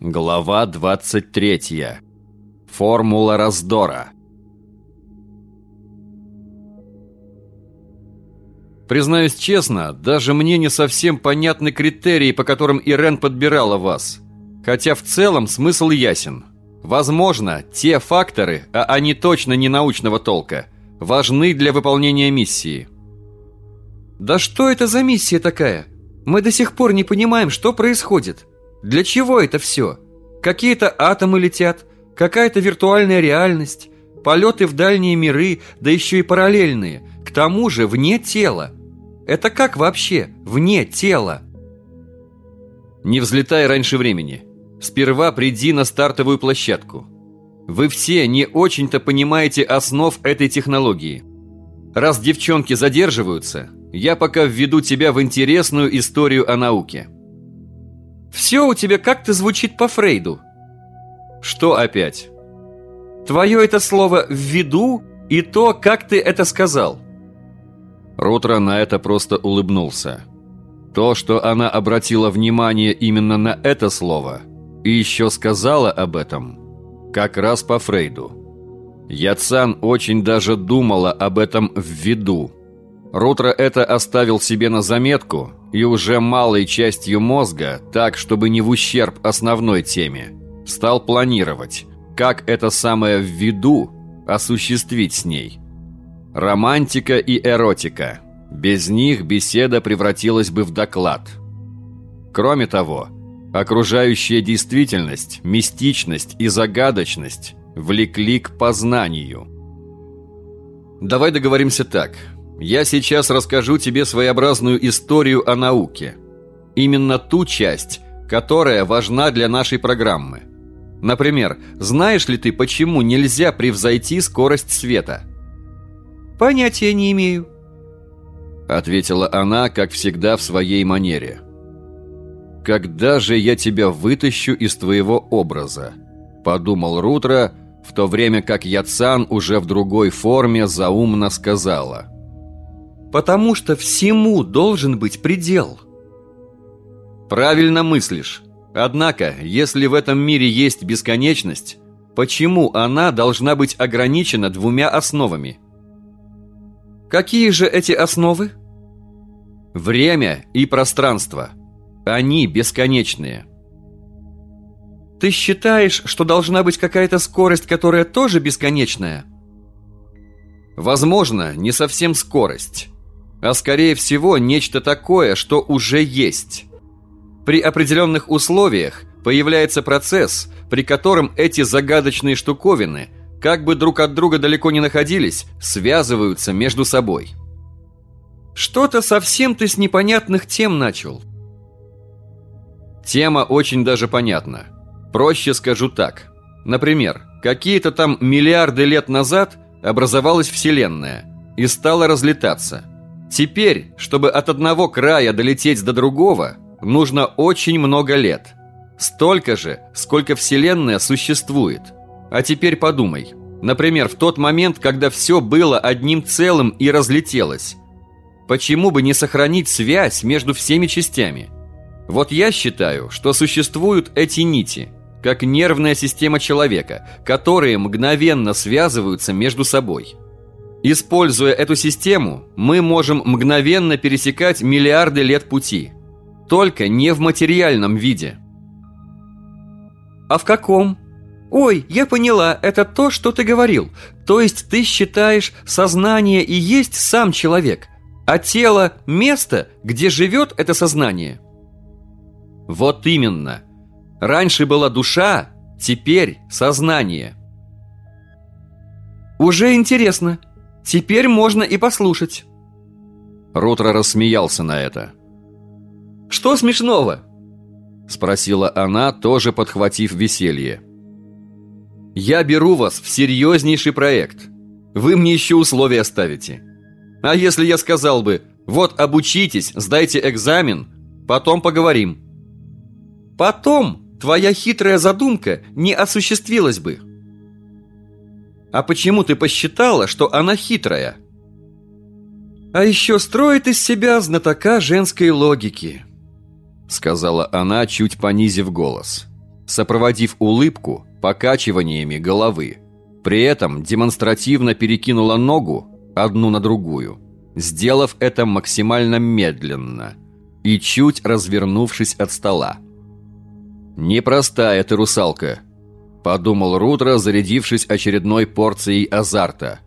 Глава 23. Формула раздора. Признаюсь честно, даже мне не совсем понятны критерии, по которым Ирен подбирала вас. Хотя в целом смысл ясен. Возможно, те факторы, а они точно не научного толка, важны для выполнения миссии. Да что это за миссия такая? Мы до сих пор не понимаем, что происходит. Для чего это все? Какие-то атомы летят, какая-то виртуальная реальность, полеты в дальние миры, да еще и параллельные, к тому же вне тела. Это как вообще? Вне тела. Не взлетай раньше времени. Сперва приди на стартовую площадку. Вы все не очень-то понимаете основ этой технологии. Раз девчонки задерживаются, я пока введу тебя в интересную историю о науке. Все у тебя как-то звучит по Фрейду. Что опять? Твое это слово «введу» и то, как ты это сказал. Рутро на это просто улыбнулся. То, что она обратила внимание именно на это слово и еще сказала об этом, как раз по Фрейду. Яцан очень даже думала об этом в виду. Рутро это оставил себе на заметку и уже малой частью мозга, так, чтобы не в ущерб основной теме, стал планировать, как это самое в виду осуществить с ней. Романтика и эротика. Без них беседа превратилась бы в доклад. Кроме того, окружающая действительность, мистичность и загадочность влекли к познанию. Давай договоримся так – я сейчас расскажу тебе своеобразную историю о науке. Именно ту часть, которая важна для нашей программы. Например, знаешь ли ты, почему нельзя превзойти скорость света? Понятия не имею. Ответила она, как всегда, в своей манере. «Когда же я тебя вытащу из твоего образа?» Подумал Рутро, в то время как Яцан уже в другой форме заумно сказала – Потому что всему должен быть предел. Правильно мыслишь. Однако, если в этом мире есть бесконечность, почему она должна быть ограничена двумя основами? Какие же эти основы? Время и пространство. Они бесконечные. Ты считаешь, что должна быть какая-то скорость, которая тоже бесконечная? Возможно, не совсем скорость а скорее всего нечто такое, что уже есть. При определенных условиях появляется процесс, при котором эти загадочные штуковины, как бы друг от друга далеко не находились, связываются между собой. Что-то совсем ты с непонятных тем начал. Тема очень даже понятна. Проще скажу так. Например, какие-то там миллиарды лет назад образовалась Вселенная и стала разлетаться – Теперь, чтобы от одного края долететь до другого, нужно очень много лет. Столько же, сколько Вселенная существует. А теперь подумай. Например, в тот момент, когда все было одним целым и разлетелось. Почему бы не сохранить связь между всеми частями? Вот я считаю, что существуют эти нити, как нервная система человека, которые мгновенно связываются между собой – Используя эту систему, мы можем мгновенно пересекать миллиарды лет пути. Только не в материальном виде. А в каком? Ой, я поняла, это то, что ты говорил. То есть ты считаешь, сознание и есть сам человек, а тело – место, где живет это сознание? Вот именно. Раньше была душа, теперь сознание. Уже интересно. Теперь можно и послушать. Рутро рассмеялся на это. «Что смешного?» Спросила она, тоже подхватив веселье. «Я беру вас в серьезнейший проект. Вы мне еще условия ставите. А если я сказал бы, вот обучитесь, сдайте экзамен, потом поговорим?» «Потом твоя хитрая задумка не осуществилась бы», а почему ты посчитала, что она хитрая? А еще строит из себя знатока женской логики, сказала она, чуть понизив голос. сопроводив улыбку покачиваниями головы. При этом демонстративно перекинула ногу одну на другую, сделав это максимально медленно и чуть развернувшись от стола. «Непростая ты русалка», — подумал Рудра, зарядившись очередной порцией азарта.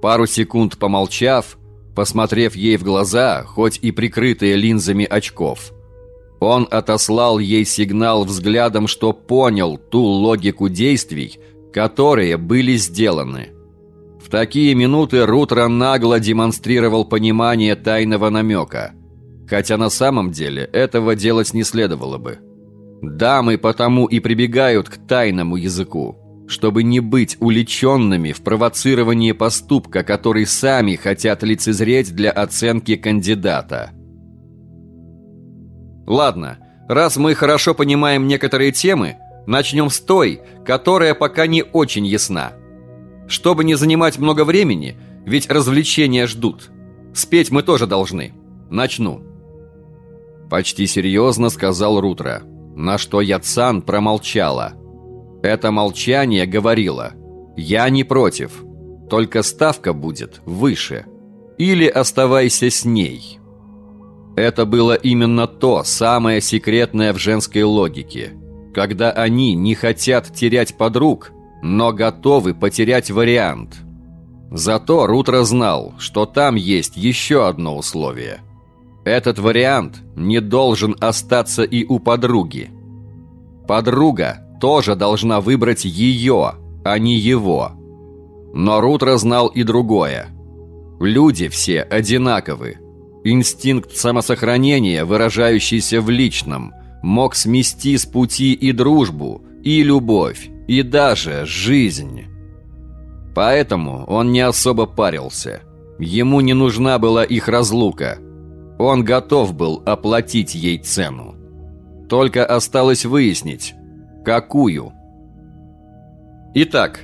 Пару секунд помолчав, посмотрев ей в глаза, хоть и прикрытые линзами очков, он отослал ей сигнал взглядом, что понял ту логику действий, которые были сделаны. В такие минуты Рутро нагло демонстрировал понимание тайного намека, хотя на самом деле этого делать не следовало бы. Дамы потому и прибегают к тайному языку, чтобы не быть уличенными в провоцировании поступка, который сами хотят лицезреть для оценки кандидата. Ладно, раз мы хорошо понимаем некоторые темы, начнем с той, которая пока не очень ясна. Чтобы не занимать много времени, ведь развлечения ждут. Спеть мы тоже должны. Начну. Почти серьезно сказал Рутро на что Яцан промолчала. Это молчание говорило «Я не против, только ставка будет выше. Или оставайся с ней». Это было именно то самое секретное в женской логике, когда они не хотят терять подруг, но готовы потерять вариант. Зато Рутро знал, что там есть еще одно условие – этот вариант не должен остаться и у подруги. Подруга тоже должна выбрать ее, а не его. Но Рутро знал и другое. Люди все одинаковы. Инстинкт самосохранения, выражающийся в личном, мог смести с пути и дружбу, и любовь, и даже жизнь. Поэтому он не особо парился. Ему не нужна была их разлука – он готов был оплатить ей цену. Только осталось выяснить, какую. Итак,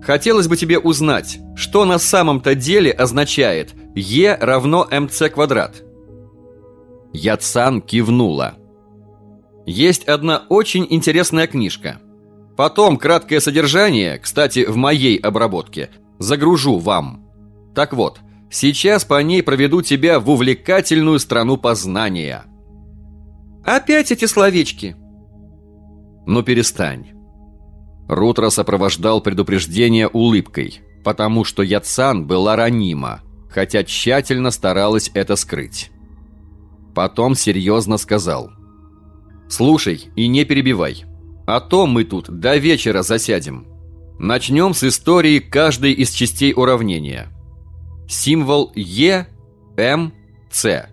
хотелось бы тебе узнать, что на самом-то деле означает Е равно МЦ квадрат. Яцан кивнула. Есть одна очень интересная книжка. Потом краткое содержание, кстати, в моей обработке, загружу вам. Так вот, Сейчас по ней проведу тебя в увлекательную страну познания. Опять эти словечки. Ну перестань. Рутро сопровождал предупреждение улыбкой, потому что Яцан была ранима, хотя тщательно старалась это скрыть. Потом серьезно сказал. «Слушай и не перебивай, а то мы тут до вечера засядем. Начнем с истории каждой из частей уравнения». Символ Е, М, С.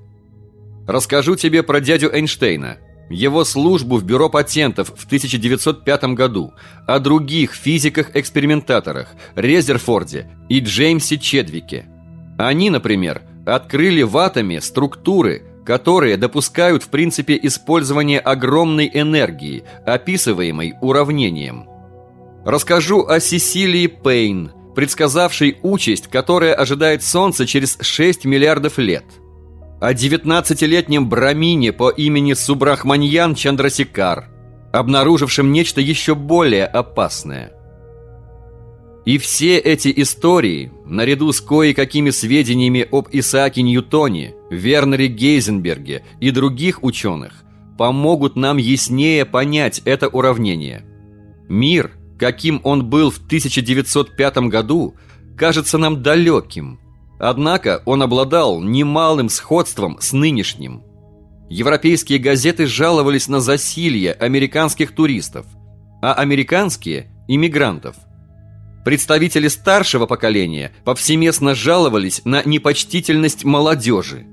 Расскажу тебе про дядю Эйнштейна, его службу в бюро патентов в 1905 году, о других физиках-экспериментаторах Резерфорде и Джеймсе Чедвике. Они, например, открыли в атоме структуры, которые допускают в принципе использование огромной энергии, описываемой уравнением. Расскажу о Сесилии Пейн – предсказавший участь, которая ожидает Солнце через 6 миллиардов лет. О 19-летнем брамине по имени Субрахманьян Чандрасикар, обнаружившем нечто еще более опасное. И все эти истории, наряду с кое-какими сведениями об Исааке Ньютоне, Вернере Гейзенберге и других ученых, помогут нам яснее понять это уравнение. Мир – каким он был в 1905 году, кажется нам далеким. Однако он обладал немалым сходством с нынешним. Европейские газеты жаловались на засилье американских туристов, а американские – иммигрантов. Представители старшего поколения повсеместно жаловались на непочтительность молодежи.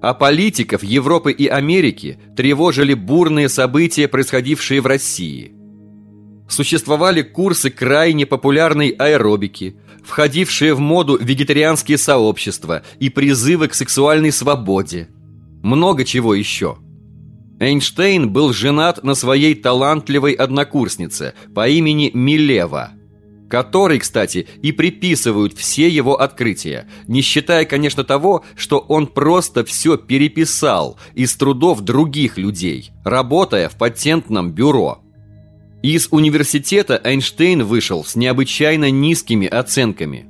А политиков Европы и Америки тревожили бурные события, происходившие в России – Существовали курсы крайне популярной аэробики, входившие в моду вегетарианские сообщества и призывы к сексуальной свободе. Много чего еще. Эйнштейн был женат на своей талантливой однокурснице по имени Милева. который, кстати, и приписывают все его открытия, не считая, конечно, того, что он просто все переписал из трудов других людей, работая в патентном бюро. Из университета Эйнштейн вышел с необычайно низкими оценками.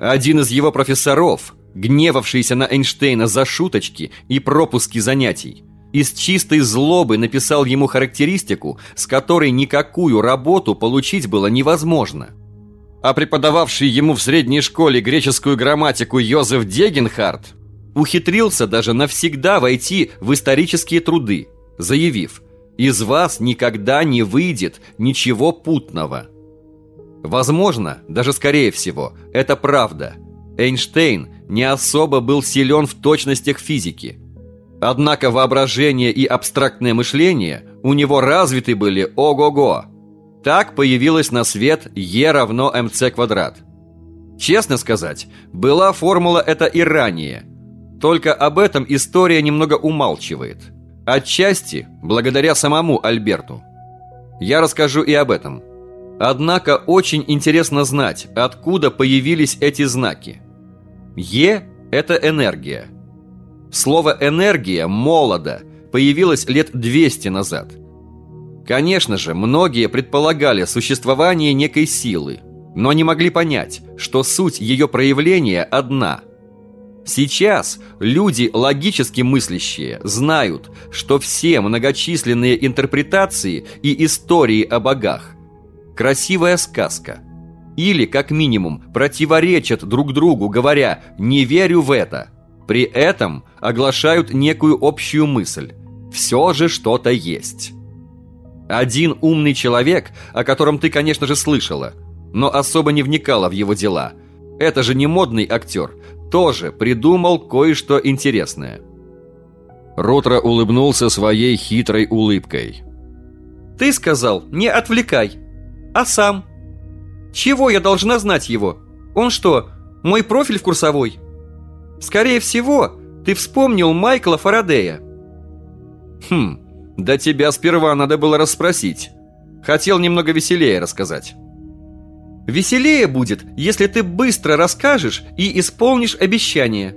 Один из его профессоров, гневавшийся на Эйнштейна за шуточки и пропуски занятий, из чистой злобы написал ему характеристику, с которой никакую работу получить было невозможно – а преподававший ему в средней школе греческую грамматику Йозеф Дегенхард ухитрился даже навсегда войти в исторические труды, заявив «Из вас никогда не выйдет ничего путного». Возможно, даже скорее всего, это правда. Эйнштейн не особо был силен в точностях физики. Однако воображение и абстрактное мышление у него развиты были ого-го – так появилась на свет Е равно МЦ квадрат. Честно сказать, была формула эта и ранее. Только об этом история немного умалчивает. Отчасти благодаря самому Альберту. Я расскажу и об этом. Однако очень интересно знать, откуда появились эти знаки. Е – это энергия. Слово «энергия» молодо появилось лет 200 назад – Конечно же, многие предполагали существование некой силы, но не могли понять, что суть ее проявления одна. Сейчас люди, логически мыслящие, знают, что все многочисленные интерпретации и истории о богах – красивая сказка. Или, как минимум, противоречат друг другу, говоря «не верю в это». При этом оглашают некую общую мысль – все же что-то есть. Один умный человек, о котором ты, конечно же, слышала, но особо не вникала в его дела. Это же не модный актер. Тоже придумал кое-что интересное. Ротро улыбнулся своей хитрой улыбкой. «Ты сказал, не отвлекай. А сам? Чего я должна знать его? Он что, мой профиль в курсовой? Скорее всего, ты вспомнил Майкла Фарадея». «Хм, да тебя сперва надо было расспросить. Хотел немного веселее рассказать. Веселее будет, если ты быстро расскажешь и исполнишь обещание.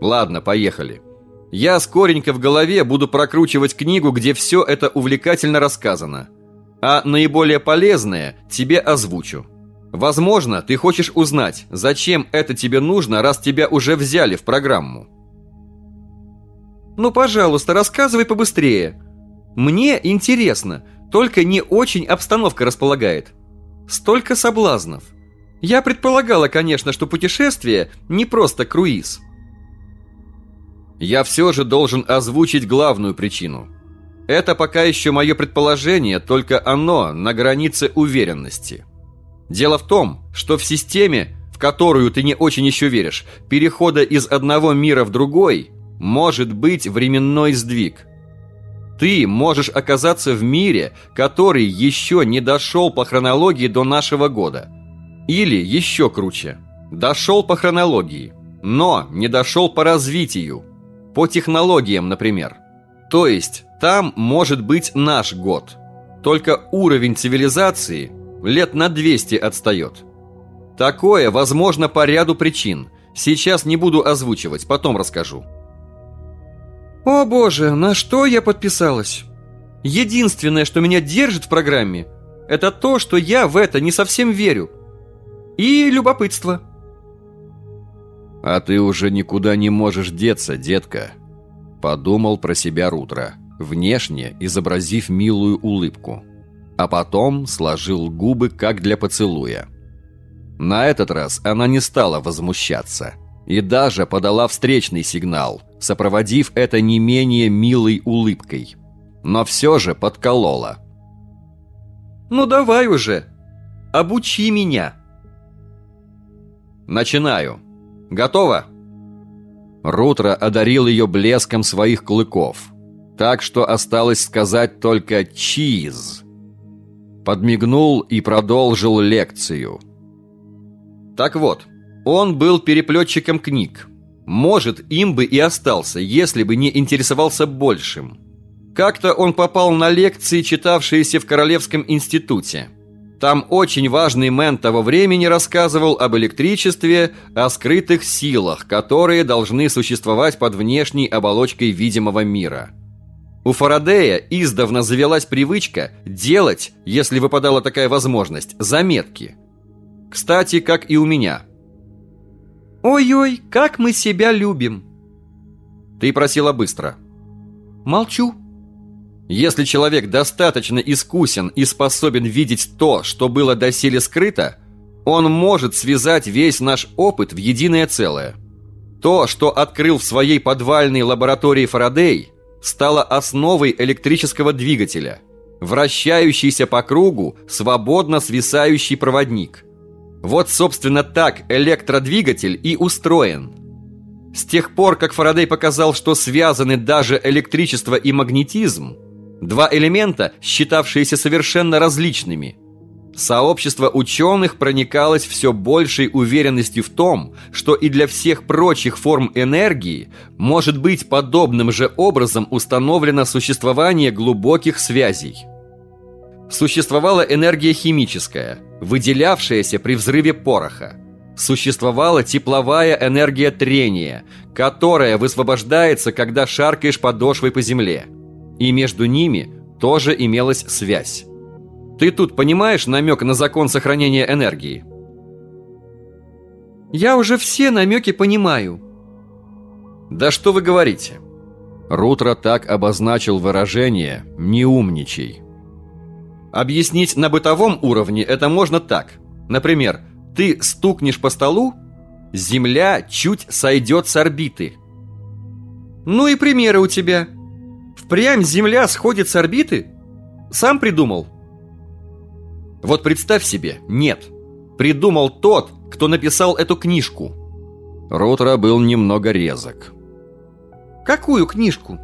Ладно, поехали. Я скоренько в голове буду прокручивать книгу, где все это увлекательно рассказано. А наиболее полезное тебе озвучу. Возможно, ты хочешь узнать, зачем это тебе нужно, раз тебя уже взяли в программу. Ну, пожалуйста, рассказывай побыстрее. Мне интересно, только не очень обстановка располагает. Столько соблазнов. Я предполагала, конечно, что путешествие не просто круиз. Я все же должен озвучить главную причину. Это пока еще мое предположение, только оно на границе уверенности. Дело в том, что в системе, в которую ты не очень еще веришь, перехода из одного мира в другой – может быть временной сдвиг. Ты можешь оказаться в мире, который еще не дошел по хронологии до нашего года. Или еще круче, дошел по хронологии, но не дошел по развитию, по технологиям, например. То есть там может быть наш год, только уровень цивилизации лет на 200 отстает. Такое возможно по ряду причин. Сейчас не буду озвучивать, потом расскажу. О боже, на что я подписалась? Единственное, что меня держит в программе, это то, что я в это не совсем верю. И любопытство. А ты уже никуда не можешь деться, детка. Подумал про себя Рутро, внешне изобразив милую улыбку. А потом сложил губы, как для поцелуя. На этот раз она не стала возмущаться – и даже подала встречный сигнал, сопроводив это не менее милой улыбкой. Но все же подколола. «Ну давай уже, обучи меня!» «Начинаю. Готово?» Рутро одарил ее блеском своих клыков, так что осталось сказать только «чиз». Подмигнул и продолжил лекцию. «Так вот, он был переплетчиком книг. Может, им бы и остался, если бы не интересовался большим. Как-то он попал на лекции, читавшиеся в Королевском институте. Там очень важный мэн того времени рассказывал об электричестве, о скрытых силах, которые должны существовать под внешней оболочкой видимого мира. У Фарадея издавна завелась привычка делать, если выпадала такая возможность, заметки. Кстати, как и у меня. «Ой-ой, как мы себя любим!» Ты просила быстро. «Молчу». Если человек достаточно искусен и способен видеть то, что было доселе скрыто, он может связать весь наш опыт в единое целое. То, что открыл в своей подвальной лаборатории Фарадей, стало основой электрического двигателя, вращающийся по кругу, свободно свисающий проводник. Вот, собственно, так электродвигатель и устроен. С тех пор, как Фарадей показал, что связаны даже электричество и магнетизм, Два элемента, считавшиеся совершенно различными. Сообщество ученых проникалось все большей уверенностью в том, что и для всех прочих форм энергии может быть подобным же образом установлено существование глубоких связей. Существовала энергия химическая, выделявшаяся при взрыве пороха. Существовала тепловая энергия трения, которая высвобождается, когда шаркаешь подошвой по земле – и между ними тоже имелась связь. Ты тут понимаешь намек на закон сохранения энергии? Я уже все намеки понимаю. Да что вы говорите? Рутро так обозначил выражение «не умничай». Объяснить на бытовом уровне это можно так. Например, ты стукнешь по столу, Земля чуть сойдет с орбиты. Ну и примеры у тебя – Впрямь Земля сходит с орбиты? Сам придумал? Вот представь себе, нет. Придумал тот, кто написал эту книжку. Ротро был немного резок. Какую книжку?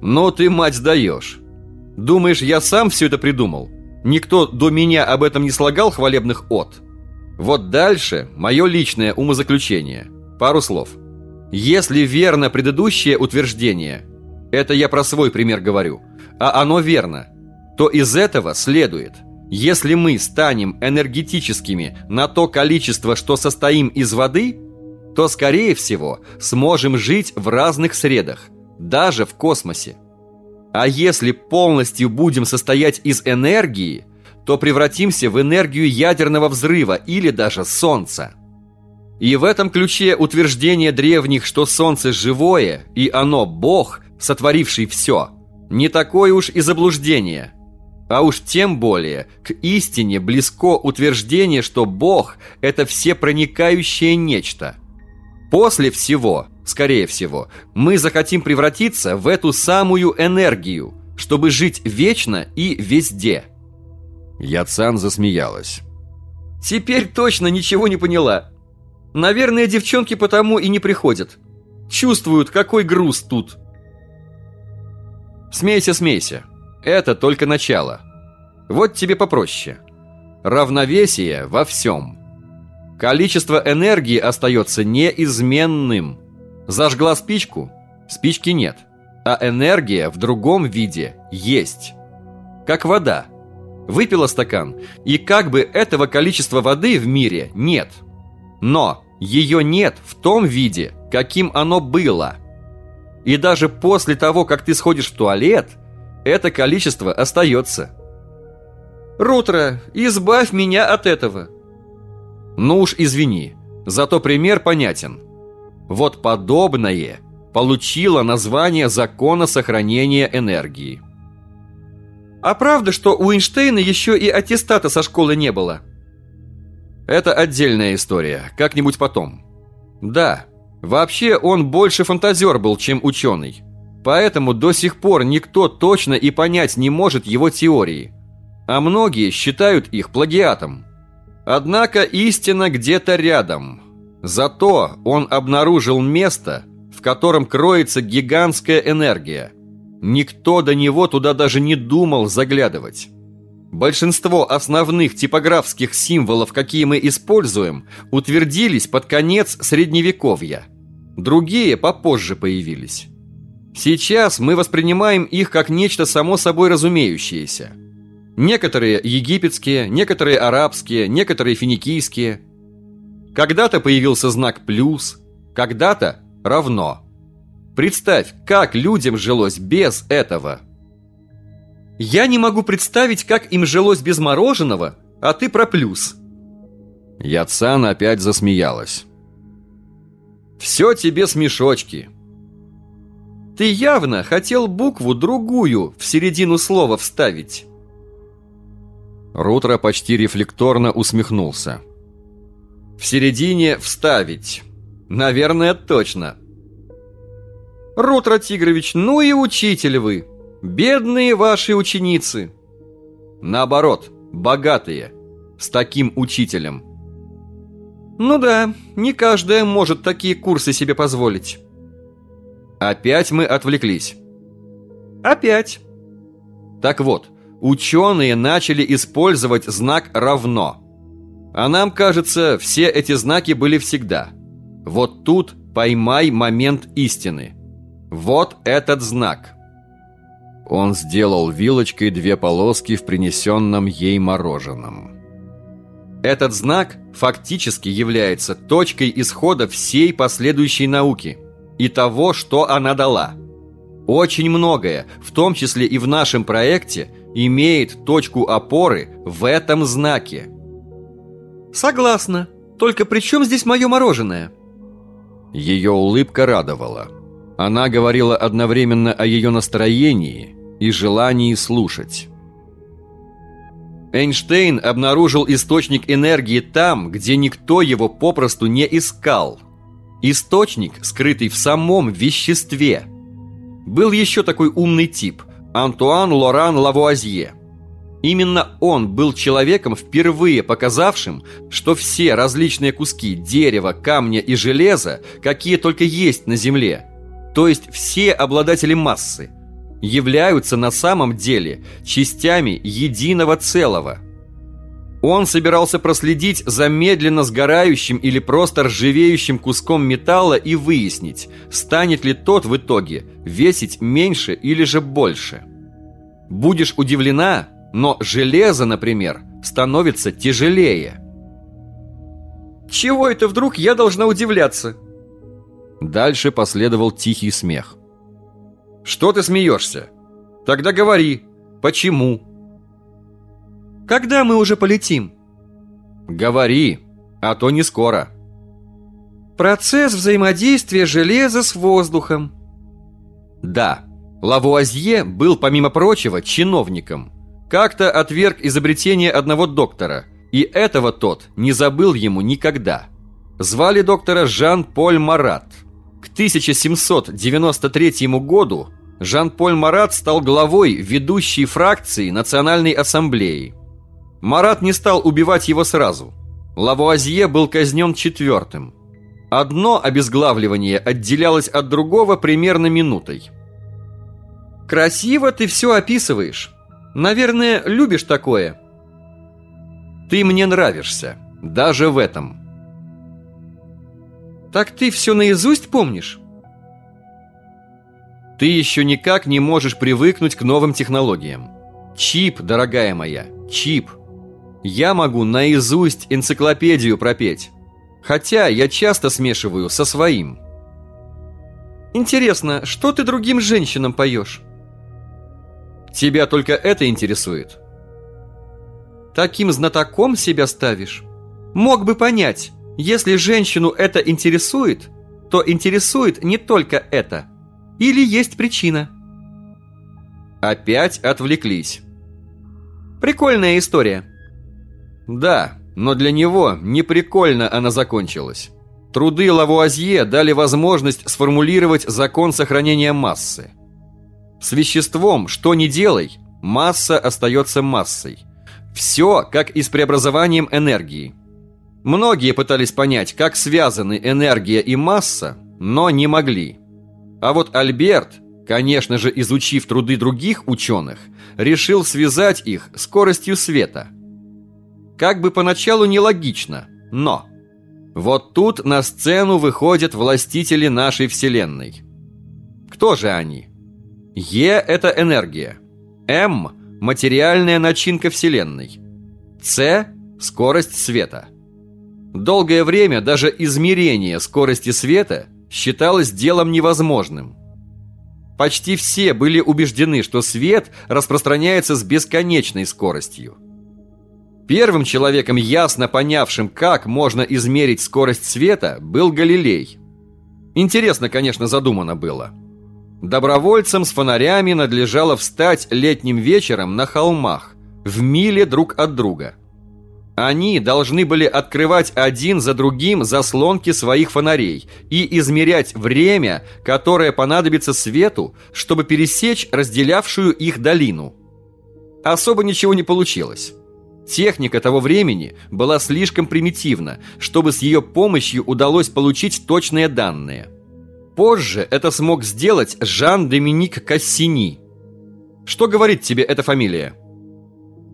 Ну ты, мать, даешь. Думаешь, я сам все это придумал? Никто до меня об этом не слагал хвалебных от. Вот дальше мое личное умозаключение. Пару слов. Если верно предыдущее утверждение, это я про свой пример говорю. А оно верно. То из этого следует, если мы станем энергетическими на то количество, что состоим из воды, то, скорее всего, сможем жить в разных средах, даже в космосе. А если полностью будем состоять из энергии, то превратимся в энергию ядерного взрыва или даже Солнца. И в этом ключе утверждение древних, что Солнце живое и оно Бог, сотворивший все, не такое уж и заблуждение. А уж тем более к истине близко утверждение, что Бог – это всепроникающее нечто. После всего, скорее всего, мы захотим превратиться в эту самую энергию, чтобы жить вечно и везде. Яцан засмеялась. Теперь точно ничего не поняла. Наверное, девчонки потому и не приходят. Чувствуют, какой груз тут. Смейся, смейся. Это только начало. Вот тебе попроще. Равновесие во всем. Количество энергии остается неизменным. Зажгла спичку? Спички нет. А энергия в другом виде есть. Как вода. Выпила стакан, и как бы этого количества воды в мире нет. Но ее нет в том виде, каким оно было – и даже после того, как ты сходишь в туалет, это количество остается. Рутро, избавь меня от этого. Ну уж извини, зато пример понятен. Вот подобное получило название закона сохранения энергии. А правда, что у Эйнштейна еще и аттестата со школы не было? Это отдельная история, как-нибудь потом. Да, Вообще, он больше фантазер был, чем ученый. Поэтому до сих пор никто точно и понять не может его теории. А многие считают их плагиатом. Однако истина где-то рядом. Зато он обнаружил место, в котором кроется гигантская энергия. Никто до него туда даже не думал заглядывать. Большинство основных типографских символов, какие мы используем, утвердились под конец Средневековья. Другие попозже появились. Сейчас мы воспринимаем их как нечто само собой разумеющееся. Некоторые египетские, некоторые арабские, некоторые финикийские. Когда-то появился знак «плюс», когда-то «равно». Представь, как людям жилось без этого. Я не могу представить, как им жилось без мороженого, а ты про плюс. Яцан опять засмеялась. Все тебе смешочки. Ты явно хотел букву другую в середину слова вставить. Рутро почти рефлекторно усмехнулся. В середине вставить. Наверное, точно. Рутро Тигрович, ну и учитель вы. Бедные ваши ученицы. Наоборот, богатые. С таким учителем. Ну да, не каждая может такие курсы себе позволить. Опять мы отвлеклись. Опять. Так вот, ученые начали использовать знак «равно». А нам кажется, все эти знаки были всегда. Вот тут поймай момент истины. Вот этот знак. Он сделал вилочкой две полоски в принесенном ей мороженом. Этот знак фактически является точкой исхода всей последующей науки и того, что она дала. Очень многое, в том числе и в нашем проекте, имеет точку опоры в этом знаке. Согласна. Только при чем здесь мое мороженое? Ее улыбка радовала. Она говорила одновременно о ее настроении и желании слушать. Эйнштейн обнаружил источник энергии там, где никто его попросту не искал. Источник, скрытый в самом веществе. Был еще такой умный тип – Антуан Лоран Лавуазье. Именно он был человеком, впервые показавшим, что все различные куски дерева, камня и железа, какие только есть на Земле, то есть все обладатели массы – являются на самом деле частями единого целого. Он собирался проследить за медленно сгорающим или просто ржавеющим куском металла и выяснить, станет ли тот в итоге весить меньше или же больше. Будешь удивлена, но железо, например, становится тяжелее. Чего это вдруг я должна удивляться? Дальше последовал тихий смех. Что ты смеешься? Тогда говори, почему? Когда мы уже полетим? Говори, а то не скоро. Процесс взаимодействия железа с воздухом. Да, Лавуазье был, помимо прочего, чиновником. Как-то отверг изобретение одного доктора, и этого тот не забыл ему никогда. Звали доктора Жан-Поль Марат – к 1793 году Жан-Поль Марат стал главой ведущей фракции Национальной Ассамблеи. Марат не стал убивать его сразу. Лавуазье был казнен четвертым. Одно обезглавливание отделялось от другого примерно минутой. «Красиво ты все описываешь. Наверное, любишь такое?» «Ты мне нравишься, даже в этом». Так ты все наизусть помнишь? Ты еще никак не можешь привыкнуть к новым технологиям. Чип, дорогая моя, чип. Я могу наизусть энциклопедию пропеть. Хотя я часто смешиваю со своим. Интересно, что ты другим женщинам поешь? Тебя только это интересует? Таким знатоком себя ставишь? Мог бы понять, если женщину это интересует, то интересует не только это. Или есть причина. Опять отвлеклись. Прикольная история. Да, но для него не прикольно она закончилась. Труды Лавуазье дали возможность сформулировать закон сохранения массы. С веществом, что ни делай, масса остается массой. Все, как и с преобразованием энергии. Многие пытались понять, как связаны энергия и масса, но не могли. А вот Альберт, конечно же, изучив труды других ученых, решил связать их скоростью света. Как бы поначалу нелогично, но... Вот тут на сцену выходят властители нашей Вселенной. Кто же они? Е – это энергия. М – материальная начинка Вселенной. С – скорость света. Долгое время даже измерение скорости света считалось делом невозможным. Почти все были убеждены, что свет распространяется с бесконечной скоростью. Первым человеком, ясно понявшим, как можно измерить скорость света, был Галилей. Интересно, конечно, задумано было. Добровольцам с фонарями надлежало встать летним вечером на холмах, в миле друг от друга. Они должны были открывать один за другим заслонки своих фонарей и измерять время, которое понадобится свету, чтобы пересечь разделявшую их долину. Особо ничего не получилось. Техника того времени была слишком примитивна, чтобы с ее помощью удалось получить точные данные. Позже это смог сделать Жан-Доминик Кассини. Что говорит тебе эта фамилия?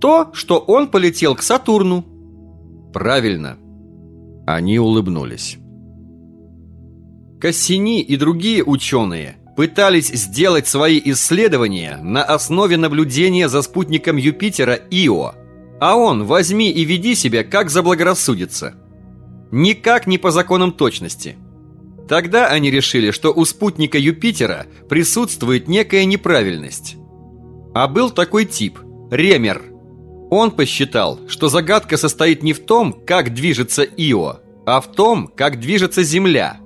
То, что он полетел к Сатурну. Правильно. Они улыбнулись. Кассини и другие ученые пытались сделать свои исследования на основе наблюдения за спутником Юпитера Ио – а он возьми и веди себя, как заблагорассудится. Никак не по законам точности. Тогда они решили, что у спутника Юпитера присутствует некая неправильность. А был такой тип – Ремер. Он посчитал, что загадка состоит не в том, как движется Ио, а в том, как движется Земля.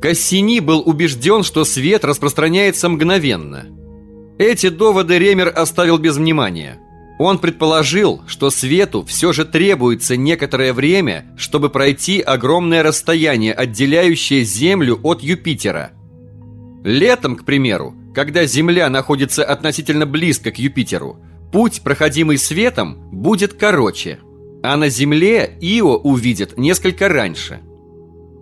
Кассини был убежден, что свет распространяется мгновенно. Эти доводы Ремер оставил без внимания – он предположил, что свету все же требуется некоторое время, чтобы пройти огромное расстояние, отделяющее Землю от Юпитера. Летом, к примеру, когда Земля находится относительно близко к Юпитеру, путь, проходимый светом, будет короче, а на Земле Ио увидит несколько раньше.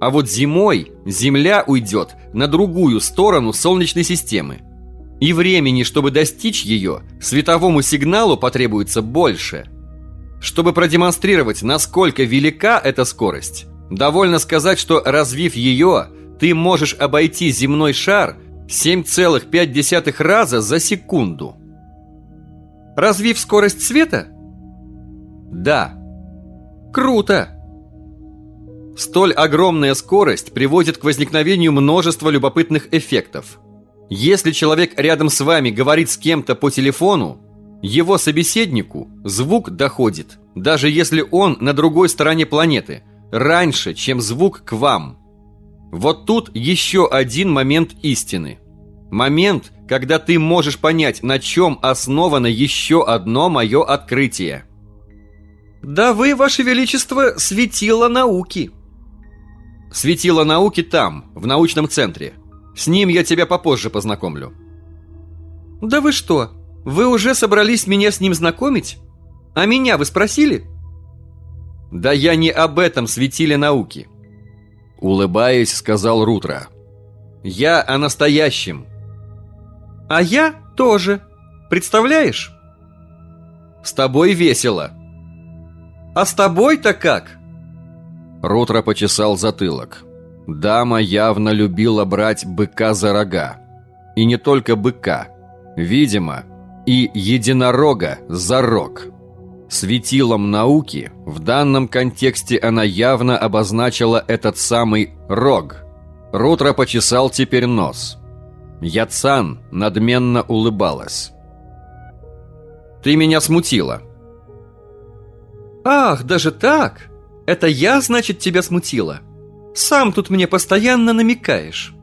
А вот зимой Земля уйдет на другую сторону Солнечной системы – и времени, чтобы достичь ее, световому сигналу потребуется больше. Чтобы продемонстрировать, насколько велика эта скорость, довольно сказать, что развив ее, ты можешь обойти земной шар 7,5 раза за секунду. Развив скорость света? Да. Круто! Столь огромная скорость приводит к возникновению множества любопытных эффектов – если человек рядом с вами говорит с кем-то по телефону, его собеседнику звук доходит, даже если он на другой стороне планеты, раньше, чем звук к вам. Вот тут еще один момент истины. Момент, когда ты можешь понять, на чем основано еще одно мое открытие. Да вы, Ваше Величество, светило науки. Светило науки там, в научном центре – с ним я тебя попозже познакомлю». «Да вы что, вы уже собрались меня с ним знакомить? А меня вы спросили?» «Да я не об этом светили науки», — улыбаясь, сказал Рутро. «Я о настоящем». «А я тоже. Представляешь?» «С тобой весело». «А с тобой-то как?» Рутро почесал затылок. Дама явно любила брать быка за рога. И не только быка. Видимо, и единорога за рог. Светилом науки в данном контексте она явно обозначила этот самый рог. Рутро почесал теперь нос. Яцан надменно улыбалась. «Ты меня смутила». «Ах, даже так? Это я, значит, тебя смутила?» Сам тут мне постоянно намекаешь.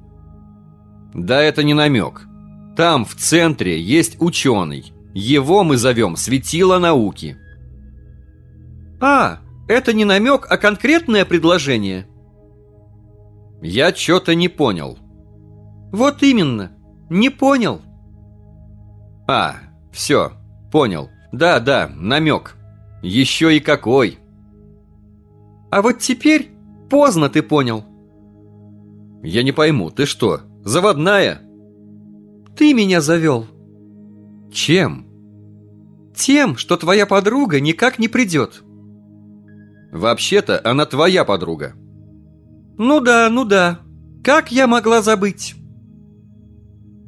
Да это не намек. Там, в центре, есть ученый. Его мы зовем светило науки. А, это не намек, а конкретное предложение. Я что-то не понял. Вот именно, не понял. А, все, понял. Да, да, намек. Еще и какой. А вот теперь Поздно ты понял. Я не пойму, ты что, заводная? Ты меня завел. Чем? Тем, что твоя подруга никак не придет. Вообще-то она твоя подруга. Ну да, ну да. Как я могла забыть?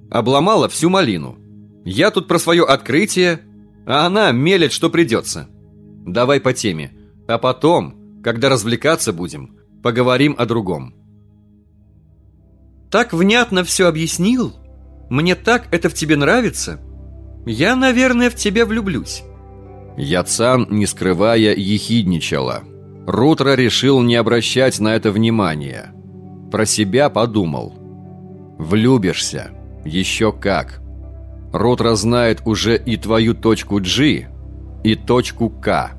Обломала всю малину. Я тут про свое открытие, А она мелет, что придется. Давай по теме. А потом, когда развлекаться будем, поговорим о другом. Так внятно все объяснил. Мне так это в тебе нравится. Я, наверное, в тебя влюблюсь. Яцан, не скрывая, ехидничала. Рутро решил не обращать на это внимания. Про себя подумал. Влюбишься. Еще как. Рутро знает уже и твою точку G, и точку К.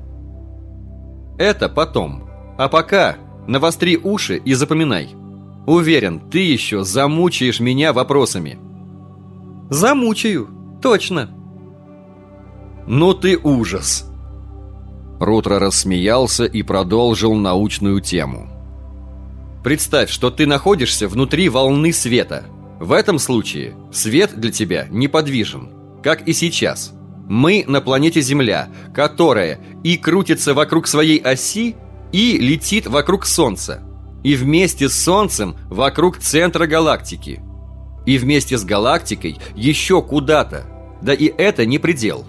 Это потом. А пока навостри уши и запоминай. Уверен, ты еще замучаешь меня вопросами. Замучаю, точно. Ну ты ужас. Рутро рассмеялся и продолжил научную тему. Представь, что ты находишься внутри волны света. В этом случае свет для тебя неподвижен, как и сейчас. Мы на планете Земля, которая и крутится вокруг своей оси, и летит вокруг Солнца. И вместе с Солнцем вокруг центра галактики. И вместе с галактикой еще куда-то. Да и это не предел.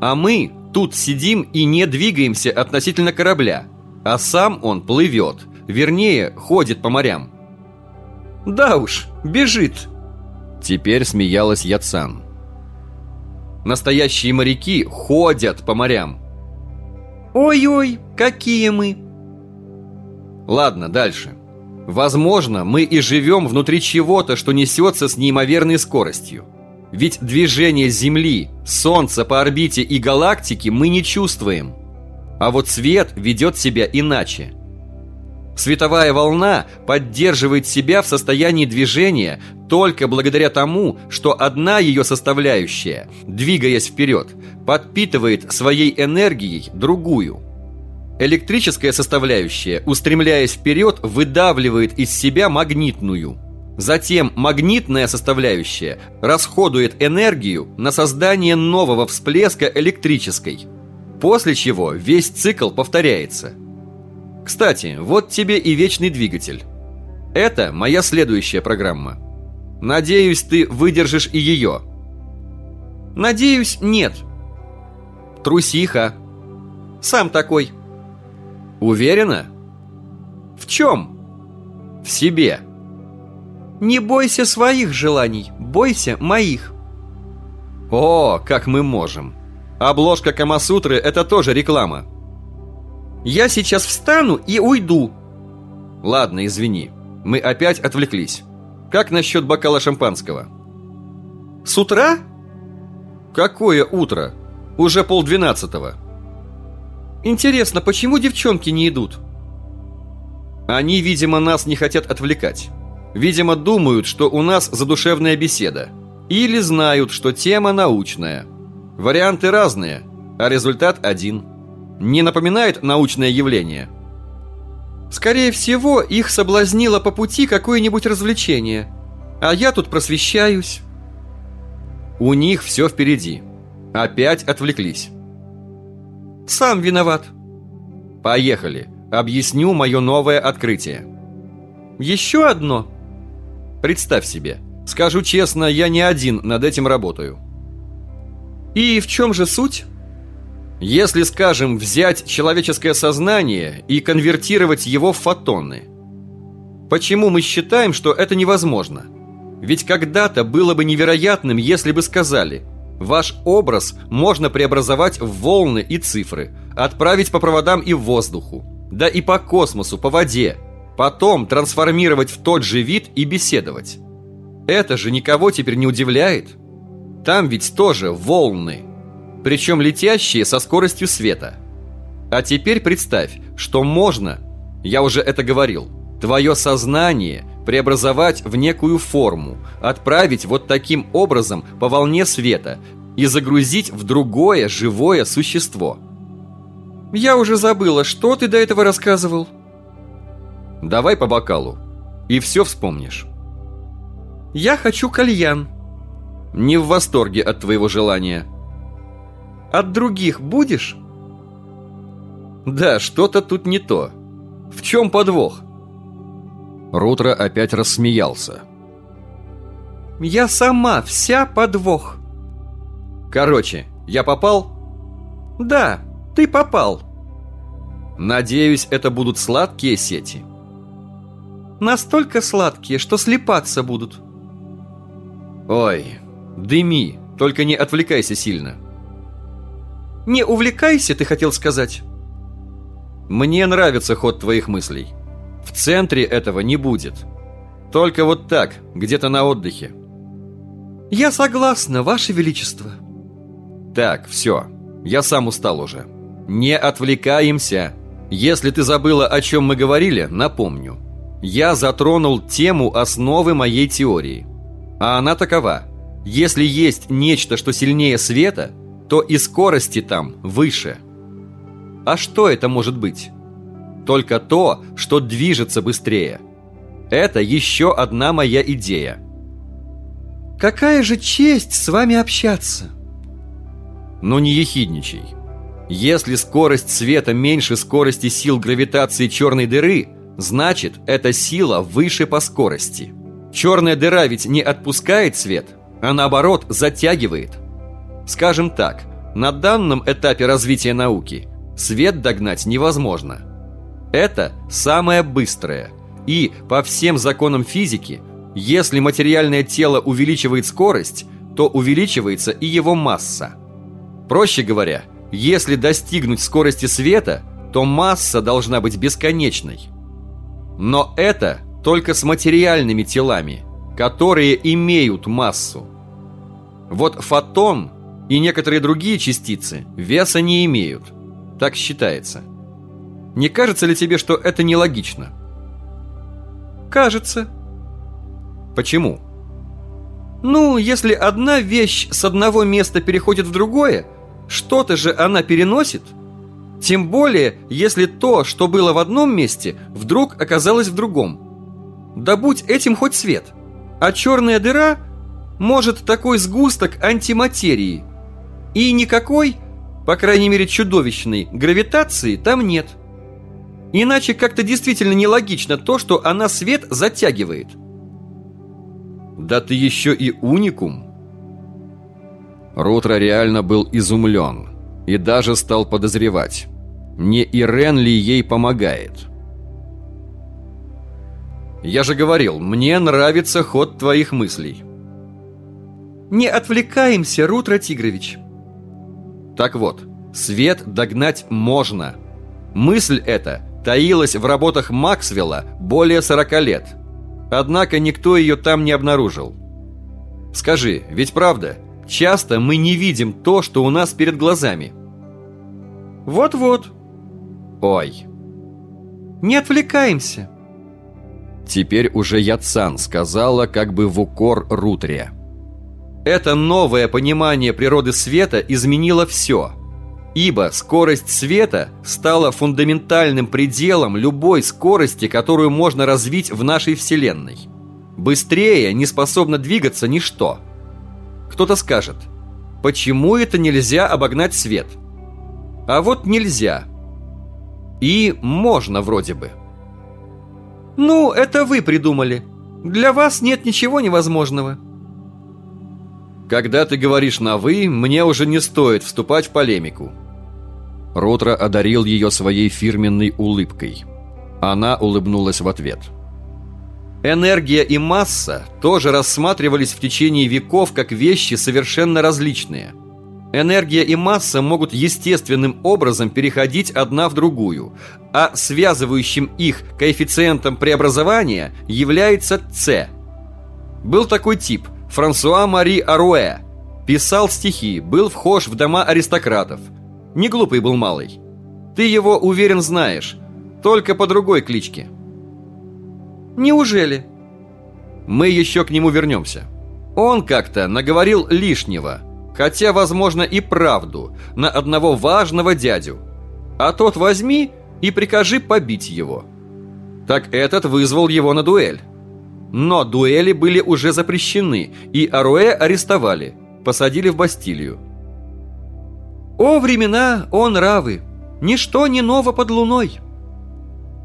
А мы тут сидим и не двигаемся относительно корабля. А сам он плывет, вернее, ходит по морям. Да уж, бежит. Теперь смеялась Яцан. Настоящие моряки ходят по морям. Ой-ой, какие мы! Ладно, дальше. Возможно, мы и живем внутри чего-то, что несется с неимоверной скоростью. Ведь движение Земли, Солнца по орбите и галактики мы не чувствуем. А вот свет ведет себя иначе. Световая волна поддерживает себя в состоянии движения только благодаря тому, что одна ее составляющая, двигаясь вперед, подпитывает своей энергией другую. Электрическая составляющая, устремляясь вперед, выдавливает из себя магнитную. Затем магнитная составляющая расходует энергию на создание нового всплеска электрической. После чего весь цикл повторяется – кстати, вот тебе и вечный двигатель. Это моя следующая программа. Надеюсь, ты выдержишь и ее. Надеюсь, нет. Трусиха. Сам такой. Уверена? В чем? В себе. Не бойся своих желаний, бойся моих. О, как мы можем. Обложка Камасутры – это тоже реклама. Я сейчас встану и уйду. Ладно, извини. Мы опять отвлеклись. Как насчет бокала шампанского? С утра? Какое утро? Уже полдвенадцатого. Интересно, почему девчонки не идут? Они, видимо, нас не хотят отвлекать. Видимо, думают, что у нас задушевная беседа. Или знают, что тема научная. Варианты разные, а результат один – не напоминает научное явление? Скорее всего, их соблазнило по пути какое-нибудь развлечение. А я тут просвещаюсь. У них все впереди. Опять отвлеклись. Сам виноват. Поехали. Объясню мое новое открытие. Еще одно. Представь себе. Скажу честно, я не один над этим работаю. И в чем же суть? Если, скажем, взять человеческое сознание и конвертировать его в фотоны. Почему мы считаем, что это невозможно? Ведь когда-то было бы невероятным, если бы сказали Ваш образ можно преобразовать в волны и цифры, отправить по проводам и воздуху, да и по космосу, по воде, потом трансформировать в тот же вид и беседовать. Это же никого теперь не удивляет. Там ведь тоже волны – причем летящие со скоростью света. А теперь представь, что можно, я уже это говорил, твое сознание преобразовать в некую форму, отправить вот таким образом по волне света и загрузить в другое живое существо. Я уже забыла, что ты до этого рассказывал. Давай по бокалу, и все вспомнишь. Я хочу кальян. Не в восторге от твоего желания. От других будешь? Да, что-то тут не то. В чем подвох? Рутро опять рассмеялся. Я сама вся подвох. Короче, я попал? Да, ты попал. Надеюсь, это будут сладкие сети. Настолько сладкие, что слепаться будут. Ой, дыми, только не отвлекайся сильно. Не увлекайся, ты хотел сказать. Мне нравится ход твоих мыслей. В центре этого не будет. Только вот так, где-то на отдыхе. Я согласна, Ваше Величество. Так, все. Я сам устал уже. Не отвлекаемся. Если ты забыла, о чем мы говорили, напомню. Я затронул тему основы моей теории. А она такова. Если есть нечто, что сильнее света, то и скорости там выше. А что это может быть? Только то, что движется быстрее. Это еще одна моя идея. Какая же честь с вами общаться. Но не ехидничай. Если скорость света меньше скорости сил гравитации черной дыры, значит, эта сила выше по скорости. Черная дыра ведь не отпускает свет, а наоборот затягивает. Скажем так, на данном этапе развития науки свет догнать невозможно. Это самое быстрое. И по всем законам физики, если материальное тело увеличивает скорость, то увеличивается и его масса. Проще говоря, если достигнуть скорости света, то масса должна быть бесконечной. Но это только с материальными телами, которые имеют массу. Вот фотон и некоторые другие частицы веса не имеют. Так считается. Не кажется ли тебе, что это нелогично? Кажется. Почему? Ну, если одна вещь с одного места переходит в другое, что-то же она переносит. Тем более, если то, что было в одном месте, вдруг оказалось в другом. Да будь этим хоть свет. А черная дыра может такой сгусток антиматерии. И никакой, по крайней мере чудовищной, гравитации там нет. Иначе как-то действительно нелогично то, что она свет затягивает. Да ты еще и уникум. Рутро реально был изумлен и даже стал подозревать, не Ирен ли ей помогает. Я же говорил, мне нравится ход твоих мыслей. Не отвлекаемся, Рутро Тигрович. Так вот, свет догнать можно. Мысль эта таилась в работах Максвелла более 40 лет. Однако никто ее там не обнаружил. Скажи, ведь правда, Часто мы не видим то, что у нас перед глазами. Вот-вот. Ой. Не отвлекаемся. Теперь уже Яцан сказала как бы в укор Рутре. Это новое понимание природы света изменило все. Ибо скорость света стала фундаментальным пределом любой скорости, которую можно развить в нашей Вселенной. Быстрее не способно двигаться ничто – кто-то скажет, почему это нельзя обогнать свет? А вот нельзя. И можно вроде бы. Ну, это вы придумали. Для вас нет ничего невозможного. Когда ты говоришь на «вы», мне уже не стоит вступать в полемику. Ротро одарил ее своей фирменной улыбкой. Она улыбнулась в ответ. — Энергия и масса тоже рассматривались в течение веков как вещи совершенно различные. Энергия и масса могут естественным образом переходить одна в другую, а связывающим их коэффициентом преобразования является С. Был такой тип – Франсуа Мари Аруэ. Писал стихи, был вхож в дома аристократов. Не глупый был малый. Ты его, уверен, знаешь, только по другой кличке – Неужели? Мы еще к нему вернемся. Он как-то наговорил лишнего, хотя, возможно, и правду, на одного важного дядю. А тот возьми и прикажи побить его. Так этот вызвал его на дуэль. Но дуэли были уже запрещены, и Аруэ арестовали, посадили в Бастилию. «О, времена, о, нравы! Ничто не ново под луной!»